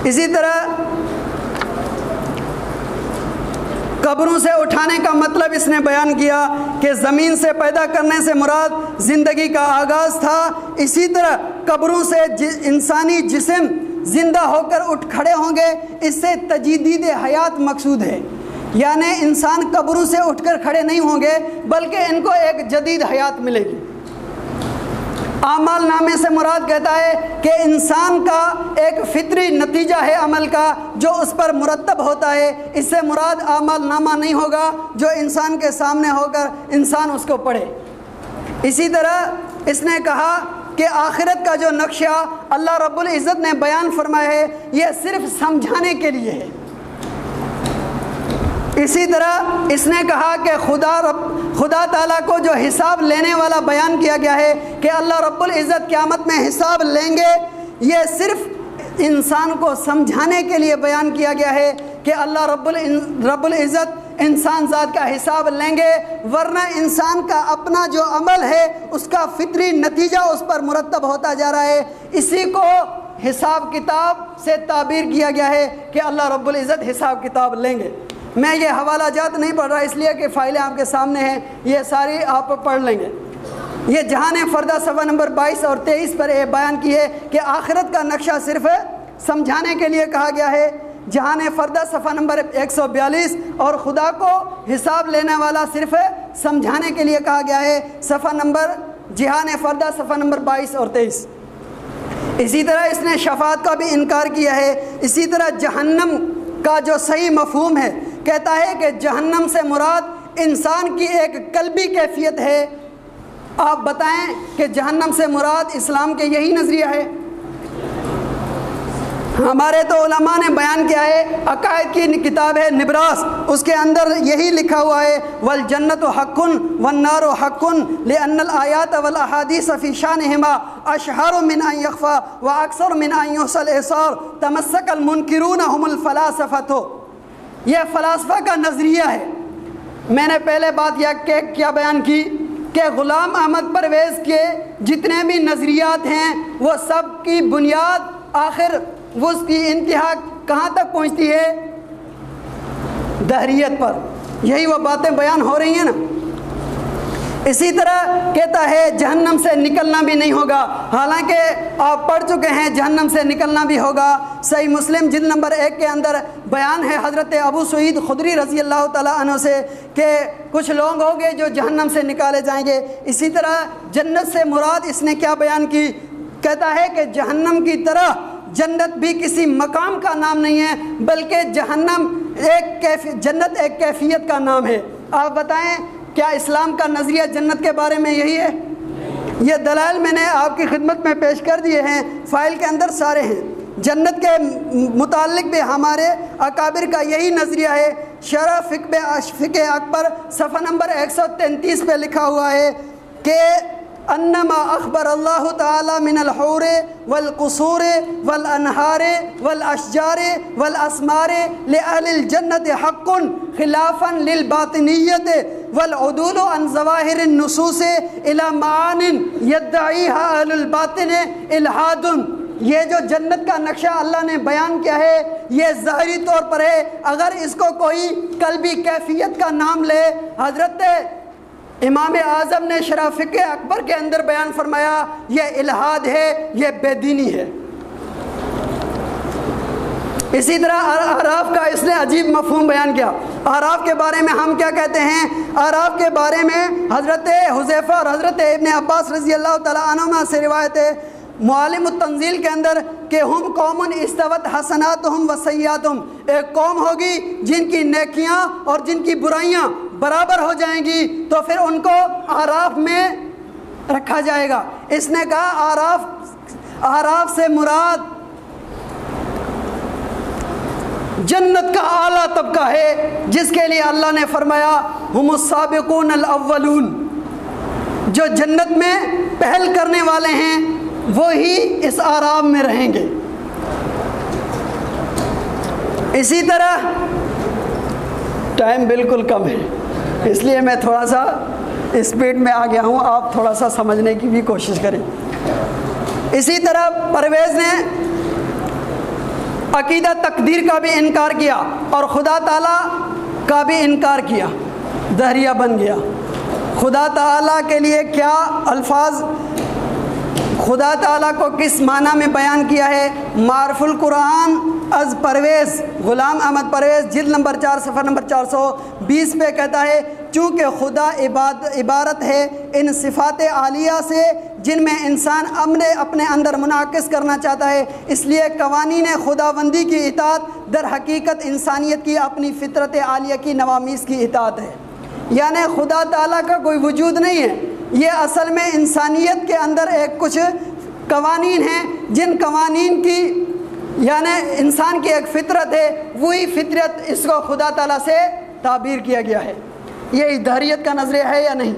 اسی طرح قبروں سے اٹھانے کا مطلب اس نے بیان کیا کہ زمین سے پیدا کرنے سے مراد زندگی کا آغاز تھا۔ اسی طرح قبروں سے انسانی جسم زندہ ہو کر اٹھ کھڑے ہوں گے، اس سے تجدید حیات مقصود ہے۔ یعنی انسان قبروں سے اٹھ کر کھڑے نہیں ہوں گے، بلکہ ان کو ایک جدید حیات ملے گی۔ اعمال نامے سے مراد کہتا ہے کہ انسان کا ایک فطری نتیجہ ہے عمل کا، جو اس پر مرتب ہوتا ہے۔ اس سے مراد اعمال نامہ نہیں ہوگا، جو انسان کے سامنے ہو کر انسان اس کو پڑھے۔ اسی طرح اس نے کہا کہ آخرت کا جو نقشہ اللہ رب العزت نے بیان فرمایا ہے، یہ صرف سمجھانے کے لیے ہے۔ اسی طرح اس نے کہا کہ خدا رب خدا تعالیٰ کو جو حساب لینے والا بیان کیا گیا ہے کہ اللہ رب العزت قیامت میں حساب لیں گے، یہ صرف انسان کو سمجھانے کے لیے بیان کیا گیا ہے کہ اللہ رب رب العزت انسان ذات کا حساب لیں گے، ورنہ انسان کا اپنا جو عمل ہے، اس کا فطری نتیجہ اس پر مرتب ہوتا جا رہا ہے۔ اسی کو حساب کتاب سے تعبیر کیا گیا ہے کہ اللہ رب العزت حساب کتاب لیں گے۔ میں یہ حوالہ جات نہیں پڑھ رہا اس لیے کہ فائلیں آپ کے سامنے ہیں، یہ ساری آپ پڑھ لیں گے۔ یہ جہاں نے فردہ صفحہ نمبر بائیس اور تیئیس پر یہ بیان کی ہے کہ آخرت کا نقشہ صرف سمجھانے کے لیے کہا گیا ہے۔ جہان فردہ صفحہ نمبر ایک سو بیالیس اور خدا کو حساب لینے والا صرف سمجھانے کے لیے کہا گیا ہے۔ صفحہ نمبر، جہان فردہ صفحہ نمبر بائیس اور تیئیس۔ اسی طرح اس نے شفاعت کا بھی انکار کیا ہے۔ اسی طرح جہنم کا جو صحیح مفہوم ہے کہتا ہے کہ جہنم سے مراد انسان کی ایک قلبی کیفیت ہے۔ آپ بتائیں کہ جہنم سے مراد اسلام کے یہی نظریہ ہے۔ ہمارے تو علماء نے بیان کیا ہے، عقائد کی کتاب ہے نبراس، اس کے اندر یہی لکھا ہوا ہے والجنت و حقن والنار و حقن لأن الآیات والاحادیث فی شانہما اشہر من ان یخفا و اکثر من ان یحصل احصار تمسک المنکرون هم الفلاسفتو یہ فلاسفہ کا نظریہ ہے۔ میں نے پہلے بات یہ کہ کیا بیان کی کہ غلام احمد پرویز کے جتنے بھی نظریات ہیں، وہ سب کی بنیاد آخر وہ اس کی انتہا کہاں تک پہنچتی ہے؟ دہریت پر۔ یہی وہ باتیں بیان ہو رہی ہیں نا۔ اسی طرح کہتا ہے جہنم سے نکلنا بھی نہیں ہوگا۔ حالانکہ آپ پڑھ چکے ہیں، جہنم سے نکلنا بھی ہوگا۔ صحیح مسلم جلد نمبر ایک کے اندر بیان ہے حضرت ابو سعید خدری رضی اللہ تعالیٰ عنہ سے کہ کچھ لوگ ہوں گے جو جہنم سے نکالے جائیں گے۔ اسی طرح جنت سے مراد اس نے کیا بیان کی؟ کہتا ہے کہ جہنم کی طرح جنت بھی کسی مقام کا نام نہیں ہے، بلکہ جہنم ایک کیف، جنت ایک کیفیت کا نام ہے۔ آپ بتائیں کیا اسلام کا نظریہ جنت کے بارے میں یہی ہے؟ یہ دلائل میں نے آپ کی خدمت میں پیش کر دیے ہیں، فائل کے اندر سارے ہیں۔ جنت کے متعلق بھی ہمارے اکابر کا یہی نظریہ ہے۔ شرح فقب فق اکبر صفحہ نمبر ایک سو تینتیس پہ لکھا ہوا ہے کہ انما اخبر اللہ تعالی من الحور والقصور والانہار والاشجار والاسمار لأہل الجنت حق خلافا للباطنیت والعدول عن ظواہر النصوص الى معان یدعیها اہل الباطن الہاد. یہ جو جنت کا نقشہ اللہ نے بیان کیا ہے، یہ ظاہری طور پر ہے، اگر اس کو کوئی قلبی کیفیت کا نام لے، حضرت امام اعظم نے شرافق اکبر کے اندر بیان فرمایا، یہ الہاد ہے، یہ بے دینی ہے۔ اسی طرح آراف کا اس نے عجیب مفہوم بیان کیا۔ آراف کے بارے میں ہم کیا کہتے ہیں؟ آراف کے بارے میں حضرت حذیفہ اور حضرت ابن عباس رضی اللہ تعالیٰ عنہ سے روایت ہے۔ معالم التنزیل کے اندر کہ ہم قومن استوت حسنات ہم و ایک قوم ہوگی جن کی نیکیاں اور جن کی برائیاں برابر ہو جائیں گی، تو پھر ان کو آراف میں رکھا جائے گا۔ اس نے کہا آراف آراف سے مراد جنت کا اعلیٰ طبقہ ہے، جس کے لیے اللہ نے فرمایا، ہم السابقون الاولون۔ جو جنت میں پہل کرنے والے ہیں، وہی اس آرام میں رہیں گے۔ اسی طرح، ٹائم بالکل کم ہے۔ اس لیے میں تھوڑا سا اسپیڈ میں آ گیا ہوں، آپ تھوڑا سا سمجھنے کی بھی کوشش کریں۔ اسی طرح پرویز نے عقیدہ تقدیر کا بھی انکار کیا اور خدا تعالیٰ کا بھی انکار کیا۔ دہریہ بن گیا۔ خدا تعالیٰ کے لیے کیا الفاظ؟ خدا تعالیٰ کو کس معنی میں بیان کیا ہے؟ معرف القرآن از پرویز، غلام احمد پرویز، جلد نمبر چار، صفحہ نمبر چار سو بیس پہ کہتا ہے، چونکہ خدا عبارت ہے ان صفات عالیہ سے، جن میں انسان امن اپنے اندر منعقد کرنا چاہتا ہے۔ اس لیے قوانین خدا بندی کی اطاعت در حقیقت انسانیت کی اپنی فطرت عالیہ کی نوامیز کی اطاعت ہے۔ یعنی خدا تعالیٰ کا کوئی وجود نہیں ہے۔ یہ اصل میں انسانیت کے اندر ایک کچھ قوانین ہیں، جن قوانین کی یعنی انسان کی ایک فطرت ہے، وہی فطرت اس کو خدا تعالیٰ سے تعبیر کیا گیا ہے۔ یہ ادھاریت کا نظریہ ہے یا نہیں؟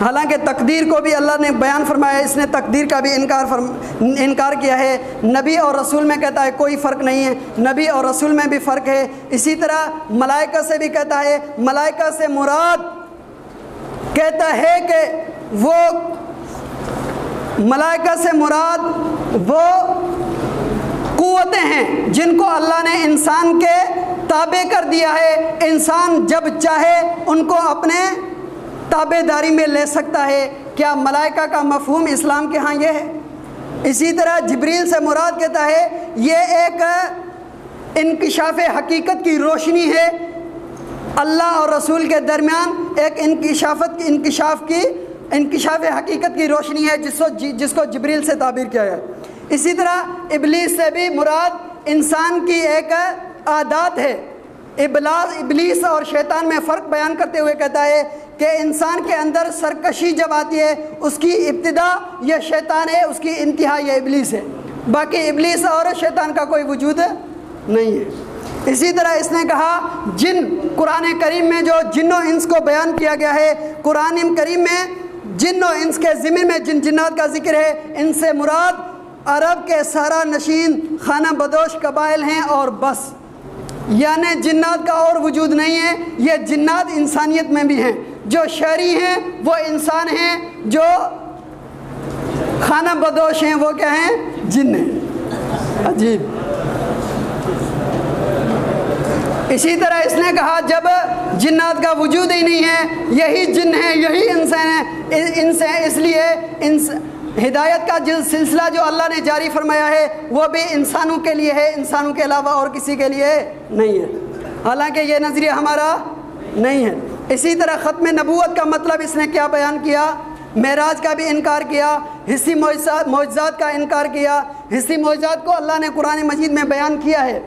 حالانکہ تقدیر کو بھی اللہ نے بیان فرمایا، اس نے تقدیر کا بھی انکار فرم، انکار کیا ہے۔ نبی اور رسول میں کہتا ہے کوئی فرق نہیں ہے۔ نبی اور رسول میں بھی فرق ہے۔ اسی طرح ملائکہ سے بھی کہتا ہے، ملائکہ سے مراد کہتا ہے کہ وہ، ملائکہ سے مراد وہ قوتیں ہیں جن کو اللہ نے انسان کے تابع کر دیا ہے۔ انسان جب چاہے ان کو اپنے تابع داری میں لے سکتا ہے۔ کیا ملائکہ کا مفہوم اسلام کے ہاں یہ ہے؟ اسی طرح جبریل سے مراد کہتا ہے، یہ ایک انکشاف حقیقت کی روشنی ہے۔ اللہ اور رسول کے درمیان ایک انکشافت کی انکشاف کی انکشاف حقیقت کی روشنی ہے، جس کو جس کو جبریل سے تعبیر کیا ہے اسی طرح ابلیس سے بھی مراد انسان کی ایک عادات ہے۔ ابلاس ابلیس اور شیطان میں فرق بیان کرتے ہوئے کہتا ہے کہ انسان کے اندر سرکشی جب آتی ہے، اس کی ابتدا یہ شیطان ہے، اس کی انتہا یہ ابلیس ہے۔ باقی ابلیس اور شیطان کا کوئی وجود نہیں ہے۔ اسی طرح اس نے کہا، جن قرآن کریم میں جو جن و انس کو بیان کیا گیا ہے، قرآن کریم میں جن و انس کے ضمن میں جن جنات کا ذکر ہے، ان سے مراد عرب کے سارا نشین، خانہ بدوش، قبائل ہیں اور بس۔ یعنی جنات کا اور وجود نہیں ہے، یہ جنات انسانیت میں بھی ہیں۔ جو شہری ہیں، وہ انسان ہیں، جو خانہ بدوش ہیں، وہ کیا ہیں؟ جن ہیں۔ عجیب۔ اسی طرح اس نے کہا، جب جنات کا وجود ہی نہیں ہے، یہی جن ہے یہی انسان ہے ان سے اس لیے انس ہدایت کا جس سلسلہ جو اللہ نے جاری فرمایا ہے، وہ بھی انسانوں کے لیے ہے، انسانوں کے علاوہ اور کسی کے لیے نہیں ہے۔ حالانکہ یہ نظریہ ہمارا نہیں ہے۔ اسی طرح ختم نبوت کا مطلب اس نے کیا بیان کیا؟ معراج کا بھی انکار کیا، حصی معجزات معجزات کا انکار کیا۔ حصی معجزات کو اللہ نے قرآن مجید میں بیان کیا ہے۔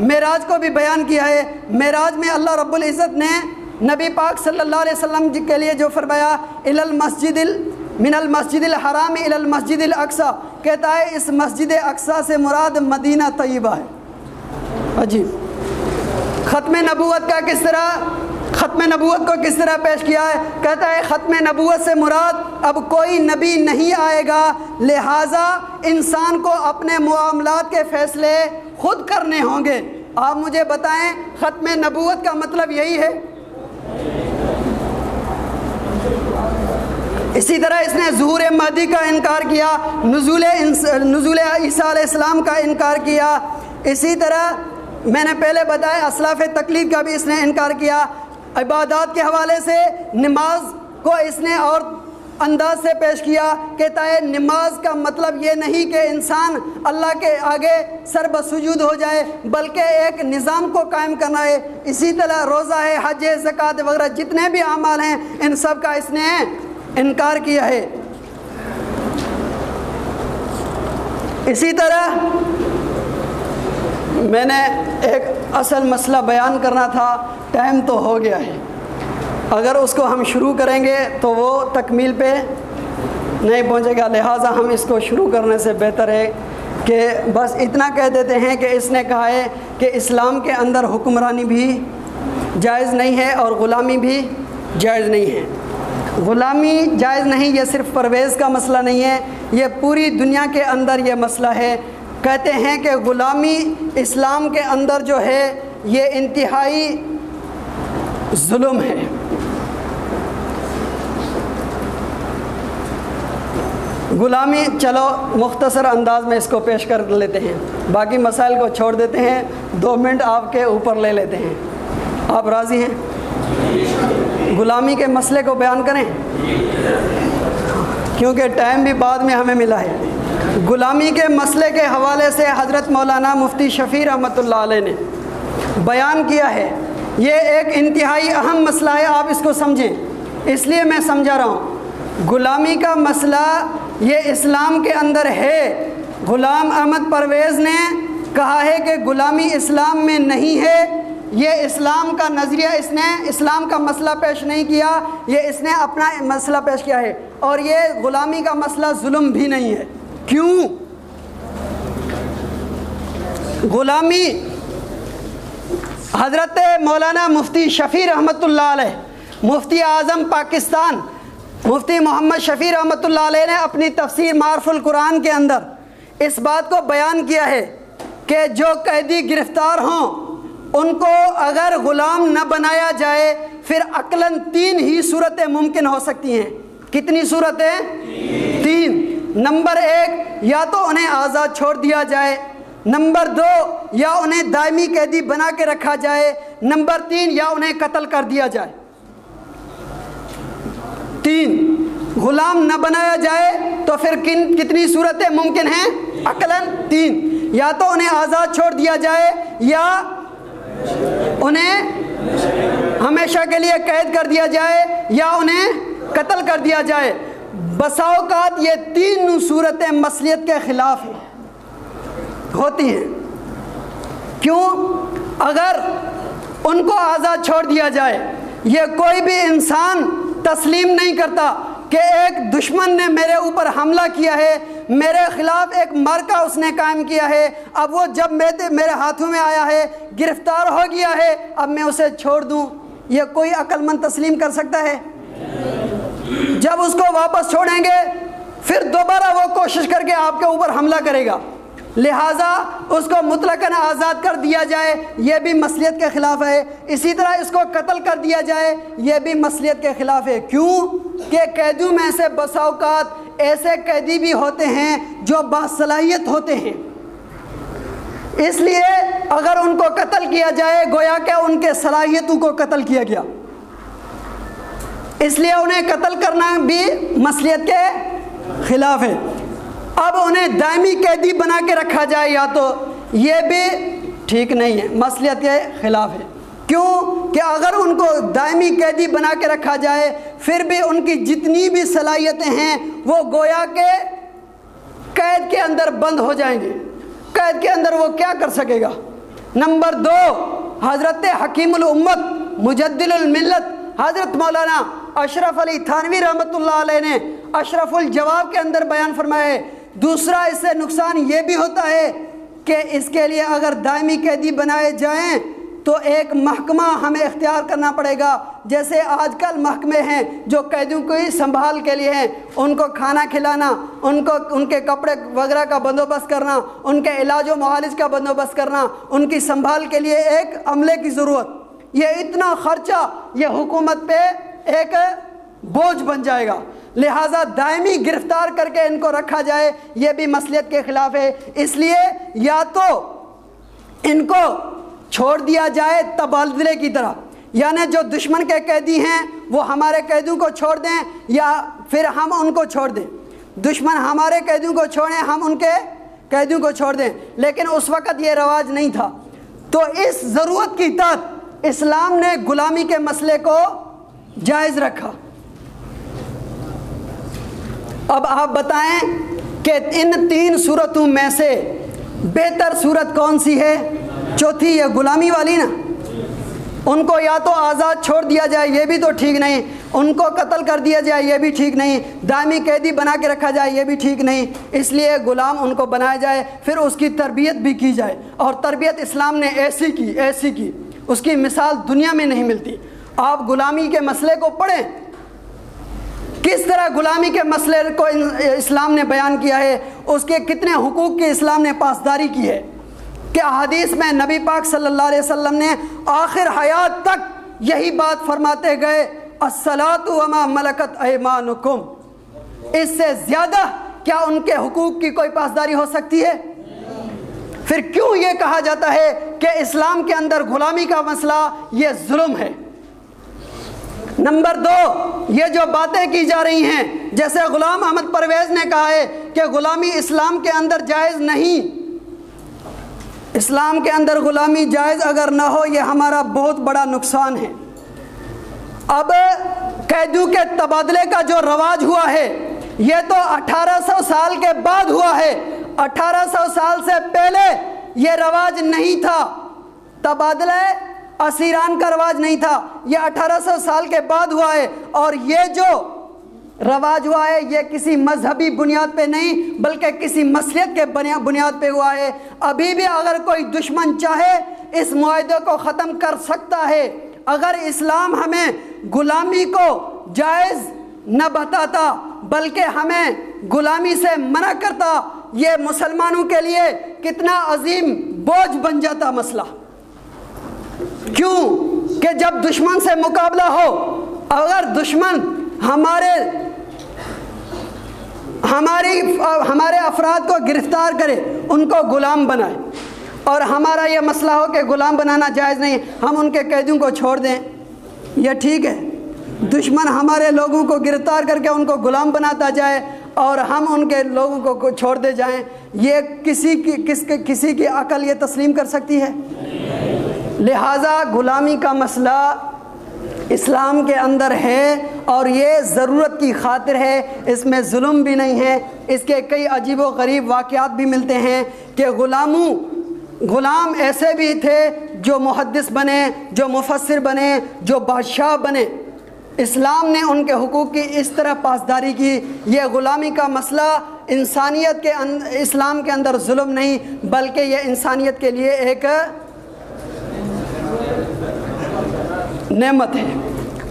معراج کو بھی بیان کیا ہے۔ معراج میں اللہ رب العزت نے نبی پاک صلی اللہ علیہ وسلم کے لیے جو فرمایا ال المسجد ال من المسجد الحرام ال المسجد الاقصا کہتا ہے، اس مسجد اقصا سے مراد مدینہ طیبہ ہے۔ عجیب۔ ختم نبوت کا کس طرح؟ ختم نبوت کو کس طرح پیش کیا ہے؟ کہتا ہے، ختم نبوت سے مراد اب کوئی نبی نہیں آئے گا۔ لہٰذا انسان کو اپنے معاملات کے فیصلے خود کرنے ہوں گے۔ آپ مجھے بتائیں، ختم نبوت کا مطلب یہی ہے؟ اسی طرح اس نے ظہور مہدی کا انکار کیا، نزول نزول عیسیٰ علیہ السلام کا انکار کیا۔ اسی طرح میں نے پہلے بتایا اسلاف تقلید کا بھی اس نے انکار کیا۔ عبادات کے حوالے سے نماز کو اس نے اور انداز سے پیش کیا کہتا ہے نماز کا مطلب یہ نہیں کہ انسان اللہ کے آگے سر بسجود ہو جائے، بلکہ ایک نظام کو قائم کرنا ہے۔ اسی طرح روزہ ہے، حج زکوٰۃ وغیرہ جتنے بھی اعمال ہیں، ان سب کا اس نے انکار کیا ہے۔ اسی طرح میں نے ایک اصل مسئلہ بیان کرنا تھا، ٹائم تو ہو گیا ہے۔ اگر اس کو ہم شروع کریں گے تو وہ تکمیل پہ نہیں پہنچے گا، لہٰذا ہم اس کو شروع کرنے سے بہتر ہے کہ بس اتنا کہہ دیتے ہیں کہ اس نے کہا ہے کہ اسلام کے اندر حکمرانی بھی جائز نہیں ہے اور غلامی بھی جائز نہیں ہے۔ غلامی جائز نہیں، یہ صرف پرویز کا مسئلہ نہیں ہے، یہ پوری دنیا کے اندر یہ مسئلہ ہے۔ کہتے ہیں کہ غلامی اسلام کے اندر جو ہے، یہ انتہائی ظلم ہے۔ غلامی، چلو مختصر انداز میں اس کو پیش کر لیتے ہیں۔ باقی مسائل کو چھوڑ دیتے ہیں۔ دو منٹ آپ کے اوپر لے لیتے ہیں۔ آپ راضی ہیں؟ غلامی کے مسئلے کو بیان کریں۔ کیونکہ ٹائم بھی بعد میں ہمیں ملا ہے۔ غلامی کے مسئلے کے حوالے سے حضرت مولانا مفتی شفیع رحمۃ اللہ علیہ نے بیان کیا ہے۔ یہ ایک انتہائی اہم مسئلہ ہے، آپ اس کو سمجھیں۔ اس لیے میں سمجھا رہا ہوں۔ غلامی کا مسئلہ یہ اسلام کے اندر ہے۔ غلام احمد پرویز نے کہا ہے کہ غلامی اسلام میں نہیں ہے۔ یہ اسلام کا نظریہ اس نے اسلام کا مسئلہ پیش نہیں کیا، یہ اس نے اپنا مسئلہ پیش کیا ہے۔ اور یہ غلامی کا مسئلہ ظلم بھی نہیں ہے۔ کیوں؟ غلامی حضرت مولانا مفتی شفیع رحمۃ اللہ علیہ، مفتی اعظم پاکستان، مفتی محمد شفیع رحمۃ اللہ علیہ نے اپنی تفسیر معرف القرآن کے اندر اس بات کو بیان کیا ہے کہ جو قیدی گرفتار ہوں ان کو اگر غلام نہ بنایا جائے، پھر عقلاً تین ہی صورتیں ممکن ہو سکتی ہیں۔ کتنی صورتیں؟ تین۔ نمبر ایک، یا تو انہیں آزاد چھوڑ دیا جائے۔ نمبر دو، یا انہیں دائمی قیدی بنا کے رکھا جائے۔ نمبر تین، یا انہیں قتل کر دیا جائے۔ تین۔ غلام نہ بنایا جائے تو پھر کن، کتنی صورتیں ممکن ہیں؟ عقلاً تین۔ یا تو انہیں آزاد چھوڑ دیا جائے، یا انہیں ہمیشہ کے لیے قید کر دیا جائے یا انہیں قتل کر دیا جائے۔ بسا اوقات یہ تین صورتیں مصلیت کے خلاف ہیں ہوتی ہیں۔ کیوں؟ اگر ان کو آزاد چھوڑ دیا جائے، یہ کوئی بھی انسان تسلیم نہیں کرتا۔ کہ ایک دشمن نے میرے اوپر حملہ کیا ہے، میرے خلاف ایک مرکہ اس نے قائم کیا ہے۔ اب وہ جب میرے ہاتھوں میں آیا ہے، گرفتار ہو گیا ہے، اب میں اسے چھوڑ دوں۔ یہ کوئی عقل مند تسلیم کر سکتا ہے؟ جب اس کو واپس چھوڑیں گے، پھر دوبارہ وہ کوشش کر کے آپ کے اوپر حملہ کرے گا۔ لہٰذا اس کو مطلق آزاد کر دیا جائے، یہ بھی مصلیت کے خلاف ہے۔ اسی طرح اس کو قتل کر دیا جائے، یہ بھی مصلیت کے خلاف ہے۔ کیوں؟ کہ قیدیوں میں سے بسا اوقات ایسے قیدی بھی ہوتے ہیں جو باصلاحیت ہوتے ہیں۔ اس لیے اگر ان کو قتل کیا جائے، گویا کہ ان کے صلاحیتوں کو قتل کیا گیا۔ اس لیے انہیں قتل کرنا بھی مصلیت کے خلاف ہے۔ اب انہیں دائمی قیدی بنا کے رکھا جائے یا تو یہ بھی ٹھیک نہیں ہے مصلیت کے خلاف ہے۔ کیوں کہ اگر ان کو دائمی قیدی بنا کے رکھا جائے، پھر بھی ان کی جتنی بھی صلاحیتیں ہیں، وہ گویا کے قید کے اندر بند ہو جائیں گے۔ قید کے اندر وہ کیا کر سکے گا؟ نمبر دو، حضرت حکیم الامت مجدل الملت، حضرت مولانا اشرف علی تھانوی رحمۃ اللہ علیہ نے اشرف الجواب کے اندر بیان فرمائے دوسرا اس سے نقصان یہ بھی ہوتا ہے کہ اس کے لیے اگر دائمی قیدی بنائے جائیں تو ایک محکمہ ہمیں اختیار کرنا پڑے گا۔ جیسے آج کل محکمے ہیں جو قیدیوں کو ہی سنبھال کے لیے ہیں۔ ان کو کھانا کھلانا، ان کو، ان کے کپڑے وغیرہ کا بندوبست کرنا، ان کے علاج و معالج کا بندوبست کرنا، ان کی سنبھال کے لیے ایک عملے کی ضرورت۔ یہ اتنا خرچہ یہ حکومت پہ ایک بوجھ بن جائے گا۔ لہٰذا دائمی گرفتار کر کے ان کو رکھا جائے، یہ بھی مصلیت کے خلاف ہے۔ اس لیے یا تو ان کو چھوڑ دیا جائے تبادلے کی طرح یعنی جو دشمن کے قیدی ہیں، وہ ہمارے قیدیوں کو چھوڑ دیں یا پھر ہم ان کو چھوڑ دیں۔ دشمن ہمارے قیدیوں کو چھوڑیں، ہم ان کے قیدیوں کو چھوڑ دیں۔ لیکن اس وقت یہ رواج نہیں تھا۔ تو اس ضرورت کی تحت اسلام نے غلامی کے مسئلے کو جائز رکھا۔ اب آپ بتائیں کہ ان تین صورتوں میں سے بہتر صورت کون سی ہے؟ چوتھی یہ غلامی والی نا۔ ان کو یا تو آزاد چھوڑ دیا جائے، یہ بھی تو ٹھیک نہیں۔ ان کو قتل کر دیا جائے، یہ بھی ٹھیک نہیں۔ دائمی قیدی بنا کے رکھا جائے، یہ بھی ٹھیک نہیں۔ اس لیے غلام ان کو بنایا جائے، پھر اس کی تربیت بھی کی جائے۔ اور تربیت اسلام نے ایسی کی ایسی کی۔ اس کی مثال دنیا میں نہیں ملتی۔ آپ غلامی کے مسئلے کو پڑھیں۔ کس طرح غلامی کے مسئلے کو اسلام نے بیان کیا ہے؟ اس کے کتنے حقوق کی اسلام نے پاسداری کی ہے؟ کہ حدیث میں نبی پاک صلی اللہ علیہ وسلم نے آخر حیات تک یہی بات فرماتے گئے السلاۃ وما ملکت ایمانکم۔ اس سے زیادہ کیا ان کے حقوق کی کوئی پاسداری ہو سکتی ہے؟ پھر کیوں یہ کہا جاتا ہے کہ اسلام کے اندر غلامی کا مسئلہ یہ ظلم ہے؟ نمبر دو، یہ جو باتیں کی جا رہی ہیں، جیسے غلام احمد پرویز نے کہا ہے کہ غلامی اسلام کے اندر جائز نہیں۔ اسلام کے اندر غلامی جائز اگر نہ ہو، یہ ہمارا بہت بڑا نقصان ہے۔ اب قیدیوں کے تبادلے کا جو رواج ہوا ہے، یہ تو اٹھارہ سو سال کے بعد ہوا ہے۔ اٹھارہ سو سال سے پہلے یہ رواج نہیں تھا۔ تبادلہ اسیران کا رواج نہیں تھا، یہ اٹھارہ سو سال کے بعد ہوا ہے۔ اور یہ جو رواج ہوا ہے، یہ کسی مذہبی بنیاد پہ نہیں، بلکہ کسی مسلط کے بنیاد پہ ہوا ہے۔ ابھی بھی اگر کوئی دشمن چاہے، اس معاہدے کو ختم کر سکتا ہے۔ اگر اسلام ہمیں غلامی کو جائز نہ بتاتا، بلکہ ہمیں غلامی سے منع کرتا، یہ مسلمانوں کے لیے کتنا عظیم بوجھ بن جاتا مسئلہ۔ کیوں کہ جب دشمن سے مقابلہ ہو، اگر دشمن ہمارے، ہماری، ہمارے افراد کو گرفتار کرے، ان کو غلام بنائے۔ اور ہمارا یہ مسئلہ ہو کہ غلام بنانا جائز نہیں، ہم ان کے قیدیوں کو چھوڑ دیں۔ یہ ٹھیک ہے۔ دشمن ہمارے لوگوں کو گرفتار کر کے ان کو غلام بناتا جائے اور ہم ان کے لوگوں کو چھوڑ دے جائیں، یہ کسی کی، کس کسی کی عقل یہ تسلیم کر سکتی ہے؟ لہٰذا غلامی کا مسئلہ اسلام کے اندر ہے اور یہ ضرورت کی خاطر ہے، اس میں ظلم بھی نہیں ہے۔ اس کے کئی عجیب و غریب واقعات بھی ملتے ہیں کہ غلاموں، غلام ایسے بھی تھے جو محدث بنے، جو مفسر بنے، جو بادشاہ بنے۔ اسلام نے ان کے حقوق کی اس طرح پاسداری کی۔ یہ غلامی کا مسئلہ انسانیت کے اسلام کے اندر ظلم نہیں، بلکہ یہ انسانیت کے لیے ایک نعمت ہے۔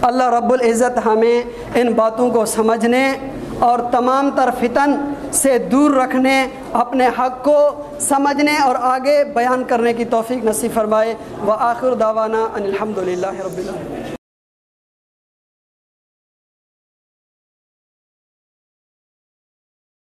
اللہ رب العزت ہمیں ان باتوں کو سمجھنے اور تمام تر فتن سے دور رکھنے، اپنے حق کو سمجھنے اور آگے بیان کرنے کی توفیق نصیب فرمائے۔ و آخر داوانہ الحمد للہ رب العالمین۔